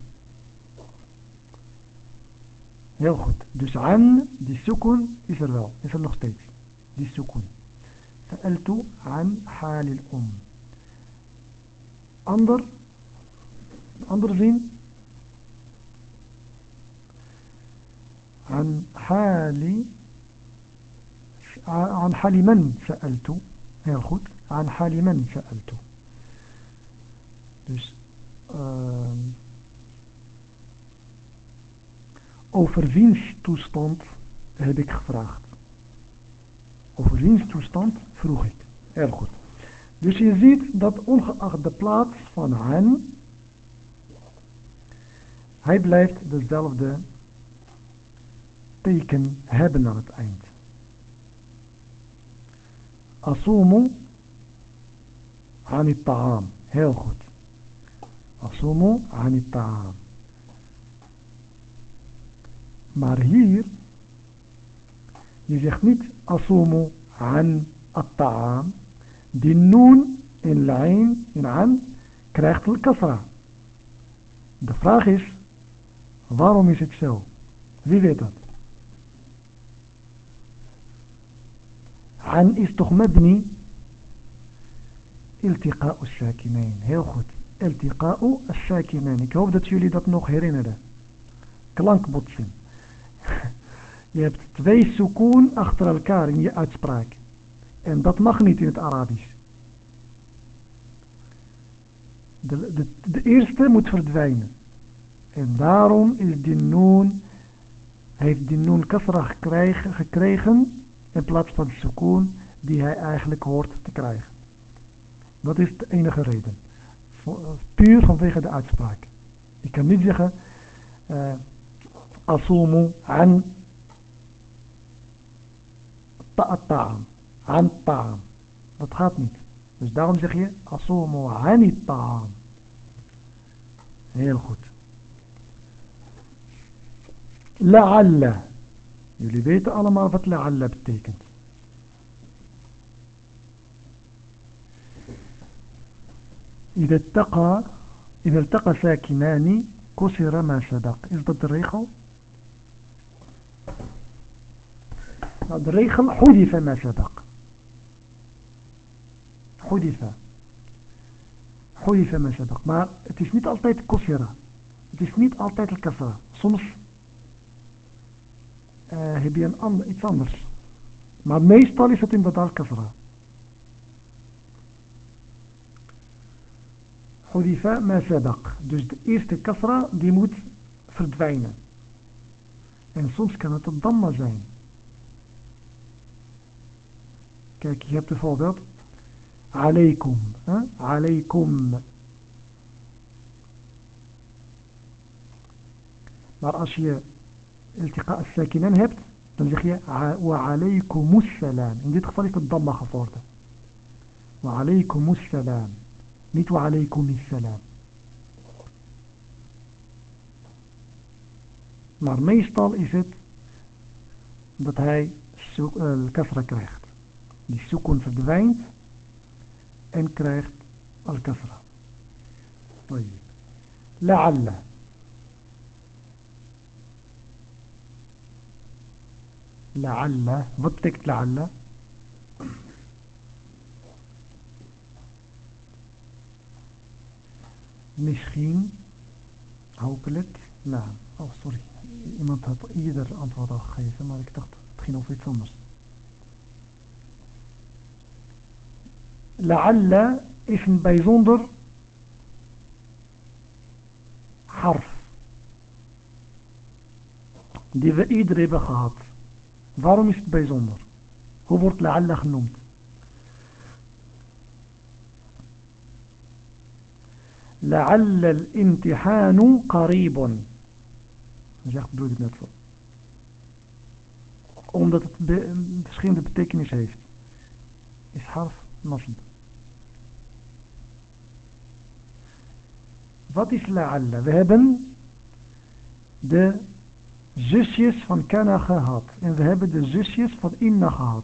Heel goed. Dus an, die sukun is er wel. Is er nog steeds. Die sukun. سألت عن حال الأم أنظر أنظر زين عن حال عن حال من سألت heel goed عن حال من سألت dus uh, over wiens toestand heb ik gevraagd over wiens toestand vroeg ik. Heel goed. Dus je ziet dat ongeacht de plaats van hen, hij blijft dezelfde teken hebben aan het eind. Asumu ta'am. Heel goed. Asumu anit ta'am. Maar hier, je zegt niet asumu an at-ta'am. Die noon in lijn, in an, krijgt een kasra. De vraag is, waarom is het zo? Wie weet dat? An is toch mabni? Iltiqa'u sakinain. Heel goed. Iltiqa'u sakinain. Ik hoop dat jullie dat nog herinneren. Klankbotsing. Je hebt twee sukoon achter elkaar in je uitspraak. En dat mag niet in het Arabisch. De, de, de eerste moet verdwijnen. En daarom is die noon heeft die noon kasra gekregen, gekregen in plaats van sukoon die hij eigenlijk hoort te krijgen. Dat is de enige reden. Puur vanwege de uitspraak. Je kan niet zeggen uh, أصوم عن الطعام عن الطعام. لا تخاطني مش دعهم زخية أصوم عن الطعام. هي الخط لعل. يلي بيت على ما عرفت لعل بتاكن إذا التقى إذا التقى ساكنان كسر ما سبق إذا ضد الريخو de regel Hudifa ma sabaq. Hudifa. Hudifa ma sabaq. Maar het is niet altijd kofira. Het is niet altijd al. Soms uh, heb je een ander, iets anders. Maar meestal is het inderdaad kafara. Hudifa ma sabaq. Dus de eerste kasra die moet verdwijnen. En soms kan het een damma zijn. Kijk, je hebt bijvoorbeeld alaykum. Hè? Alaykum. Maar als je iltiqa al-sakinan hebt, dan zeg je wa alaykum salam. In dit geval is het damma geworden. Wa alaykum salam. Niet wa alaykum salam. Maar meestal is het dat hij al-kasra krijgt. Die sukun verdwijnt en krijgt al-kasra. لعل لعل wat betekent لعل Misschien, hopelijk, nou, oh sorry, iemand had ieder antwoord al gegeven, maar ik dacht het ging over iets anders. Is een bijzonder harf. Die we ieder hebben gehad. Waarom is het bijzonder? Hoe wordt la'alla genoemd? لعل الامتحان قريب zegt broeder net zo omdat het be verschillende betekenis heeft is harf nasb wat is la'alla we hebben de zusjes van kana gehad en we hebben de zusjes van inna gehad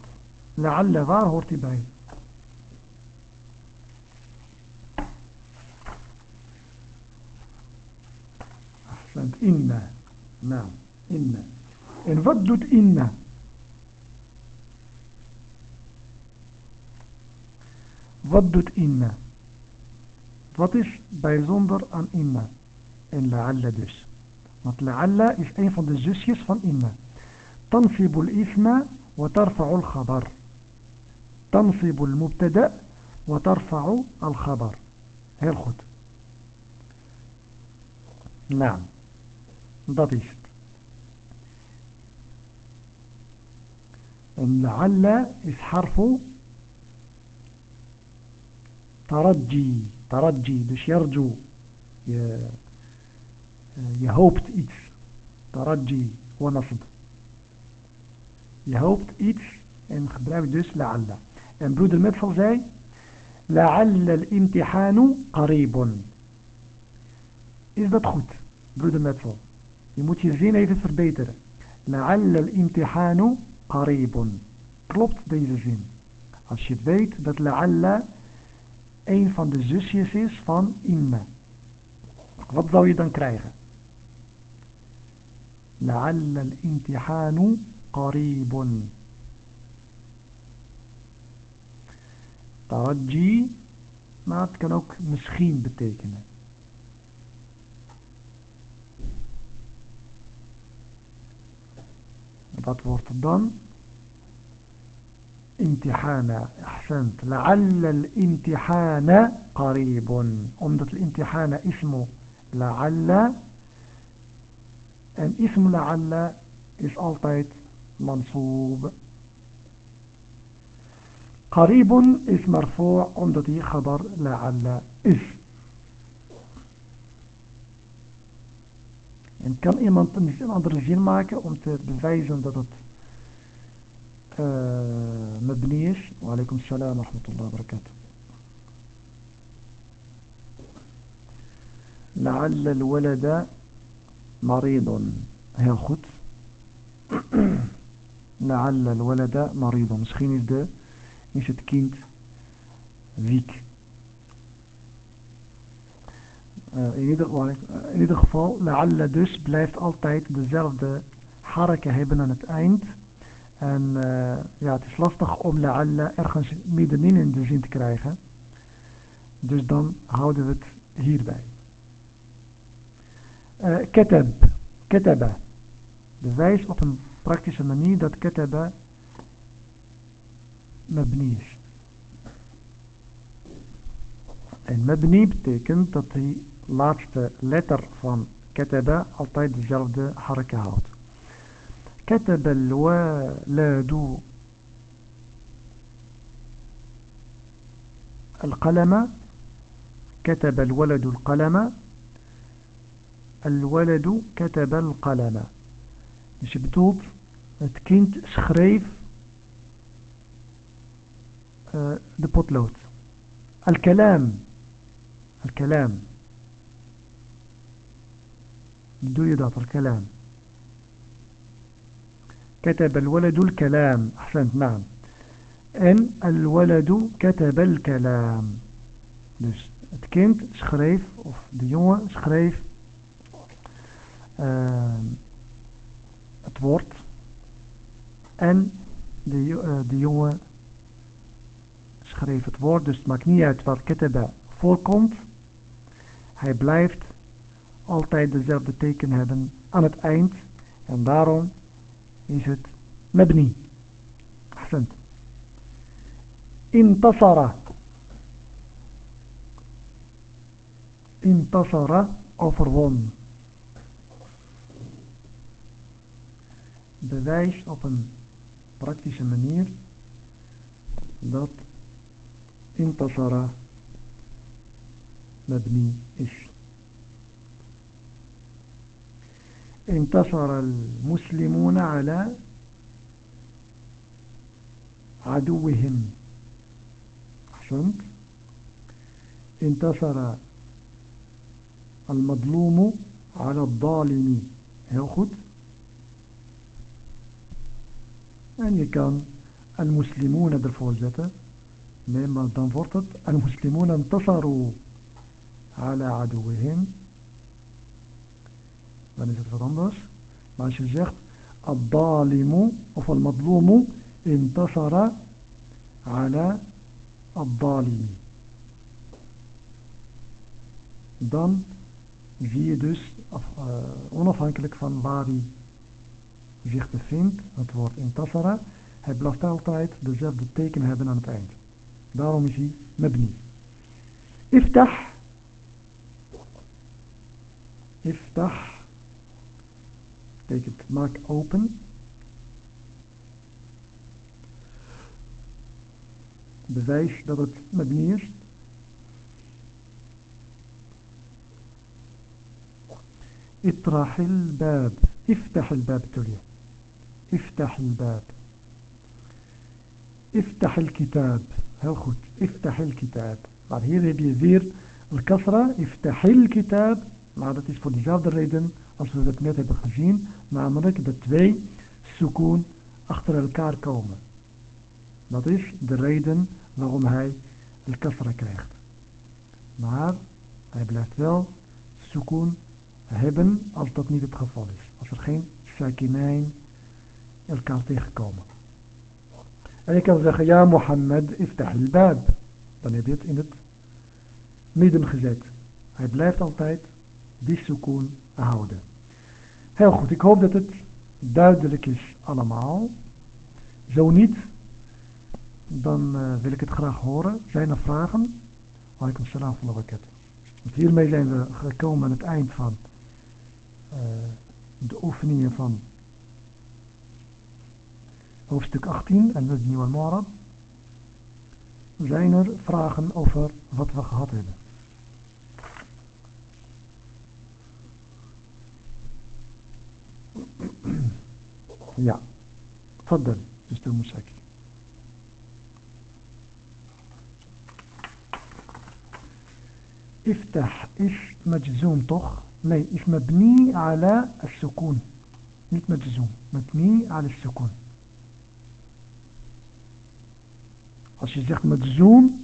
la'alla waar hoort die bij accent. Inna. Nou, inna. En wat doet inna? Wat doet inna? Wat is bijzonder aan inna? En la'alla dus. Want la'alla is een van de zusjes van inna. تنصب الإثم وترفع الخبر تنصب المبتدا وترفع الخبر heel goed نعم Dat is het. En la'alla is harfu taradji. ترجي باش يرجو يهوبت إيتس ترجي ونصب. هوبت إيتس إن خبراوي دوس لعل. إن برود المدفل زي لعل الامتحان قريب. إذا دخلت برود المدفل يموت يزين أي تسر بيتر. لعل الامتحان قريب. كلوبت دايز زين. عشي بيت دات لعل een van de zusjes is van inna. Wat zou je dan krijgen? لعل الامتحان قريب. ترجي maar het kan ook misschien betekenen. Wat wordt het dan? امتحانا أحسنت. لعل الامتحان قريب. عمدة الامتحان اسم لعل. ان اسم لعل is altijd منصوب. قريب is مرفوع. عمدة خبر لعل is. En kan iemand een andere zin maken om te bewijzen dat het مبنيش. وعليكم السلام ورحمة الله وبركاته. لعل الولد مريض. هي خط. لعل الولد مريض. مسخين ده مش كينت. ذيك In ieder, in لعل geval, la'alla dus blijft altijd dezelfde harken hebben aan het. En eh, ja, het is lastig om la'alla ergens middenin in de zin te krijgen. Dus dan houden we het hierbij. Eh, uh, ketab. Ketaba. bewijs op een praktische manier dat ketaba mabni is. En mabni betekent dat die laatste letter van ketaba altijd dezelfde harken houdt. كتب الولد القلم كتب الولد القلم الولد كتب القلم. kind schreef uh, de potlood. الكلام الكلام. je dat الكلام. كتب الولد الكلام أحسنت نعم en الولد كتب الكلام dus het kind schreef of de jongen schreef uh, het woord en de, uh, de jongen schreef het woord, dus het maakt niet uit waar keteba voorkomt. Hij blijft altijd dezelfde teken hebben aan het eind en daarom is het mabni. Ahsend. Intasara. Intasara overwon. bewijst op een praktische manier dat intasara mabni is. انتصر المسلمون على عدوهم. أحسنت انتصر المظلوم على الظالم. ياخذ يعني كان المسلمون بالفوزات مما تنفرطت المسلمون انتصروا على عدوهم. Dan is het wat anders. Maar als je zegt al-dalimu of al-madlumu intasara ala al-dalimi. Dan zie je dus, uh, onafhankelijk van waar hij zich bevindt, het woord intasara, hij blijft altijd dezelfde teken hebben aan het eind. Daarom is hij mabni. Iftah. Iftah. Betekent maak open. Bewijs dat het mabni is. اطرح الباب افتح الباب تليه افتح الباب افتح الكتاب heel goed افتح الكتاب maar hier heb je الكسرة افتح الكتاب maar dat is voor dezelfde reden als we het net hebben gezien, namelijk dat twee sukoon achter elkaar komen. Dat is de reden waarom hij de kasra krijgt. Maar hij blijft wel sukoon hebben als dat niet het geval is. Als er geen sakinijn elkaar tegenkomen. En je kan zeggen, ja Mohammed, is de halbade. Dan heb je het in het midden gezet. Hij blijft altijd die sukoon houden. Heel goed, ik hoop dat het duidelijk is allemaal. Zo niet, dan uh, wil ik het graag horen. Zijn er vragen? Alaikum salam de Want hiermee zijn we gekomen aan het eind van uh, de oefeningen van hoofdstuk 18, en het nieuwe Mu'arab, zijn er vragen over wat we gehad hebben. يا. تفضل مستر مشاكل افتح اسم مجزوم طخ لا اسم مبني على السكون. مش مجزوم مبني على السكون. عشان يزيد مجزوم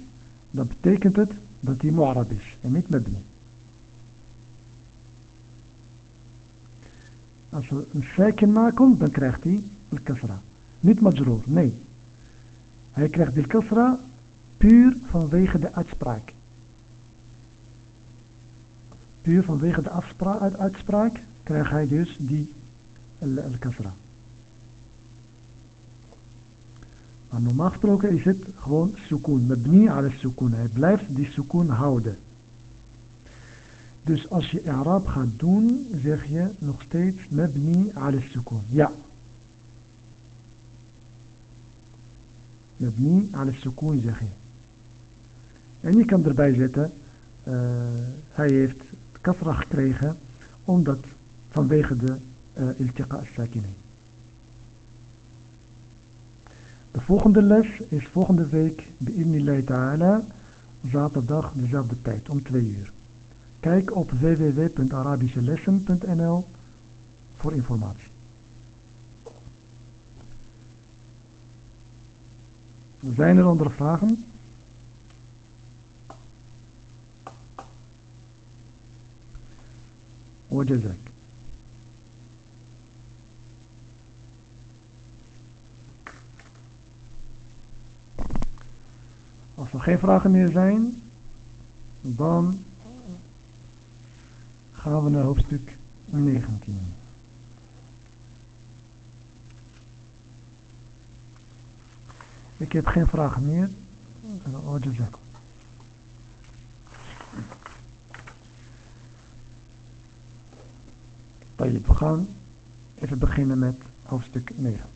ده بتكتب ده معربش يعني مبني. Als er een sakin nakomt dan krijgt hij al-kasra niet majroor, nee hij krijgt de kasra puur vanwege de uitspraak puur vanwege de uitspraak krijgt hij dus die al-kasra. Maar normaal gesproken is het gewoon sukoon, mabni ala sukoon. Hij blijft die sukoon houden. Dus als je Arab gaat doen, zeg je nog steeds mabni ala sukoon. Ja. Mabni ala sukoon zeg je. En je kan erbij zetten, uh, hij heeft kasra gekregen, omdat vanwege de uh, iltiqa al-sakinain. De volgende les is volgende week, bi'idnillahi ta'ala, zaterdag dezelfde tijd, om twee uur. Kijk op www.arabischelessen.nl voor informatie. Zijn er andere vragen? وجزاك Als er geen vragen meer zijn, dan gaan we naar hoofdstuk 19. Ik heb geen vragen meer. We gaan even beginnen met hoofdstuk 19.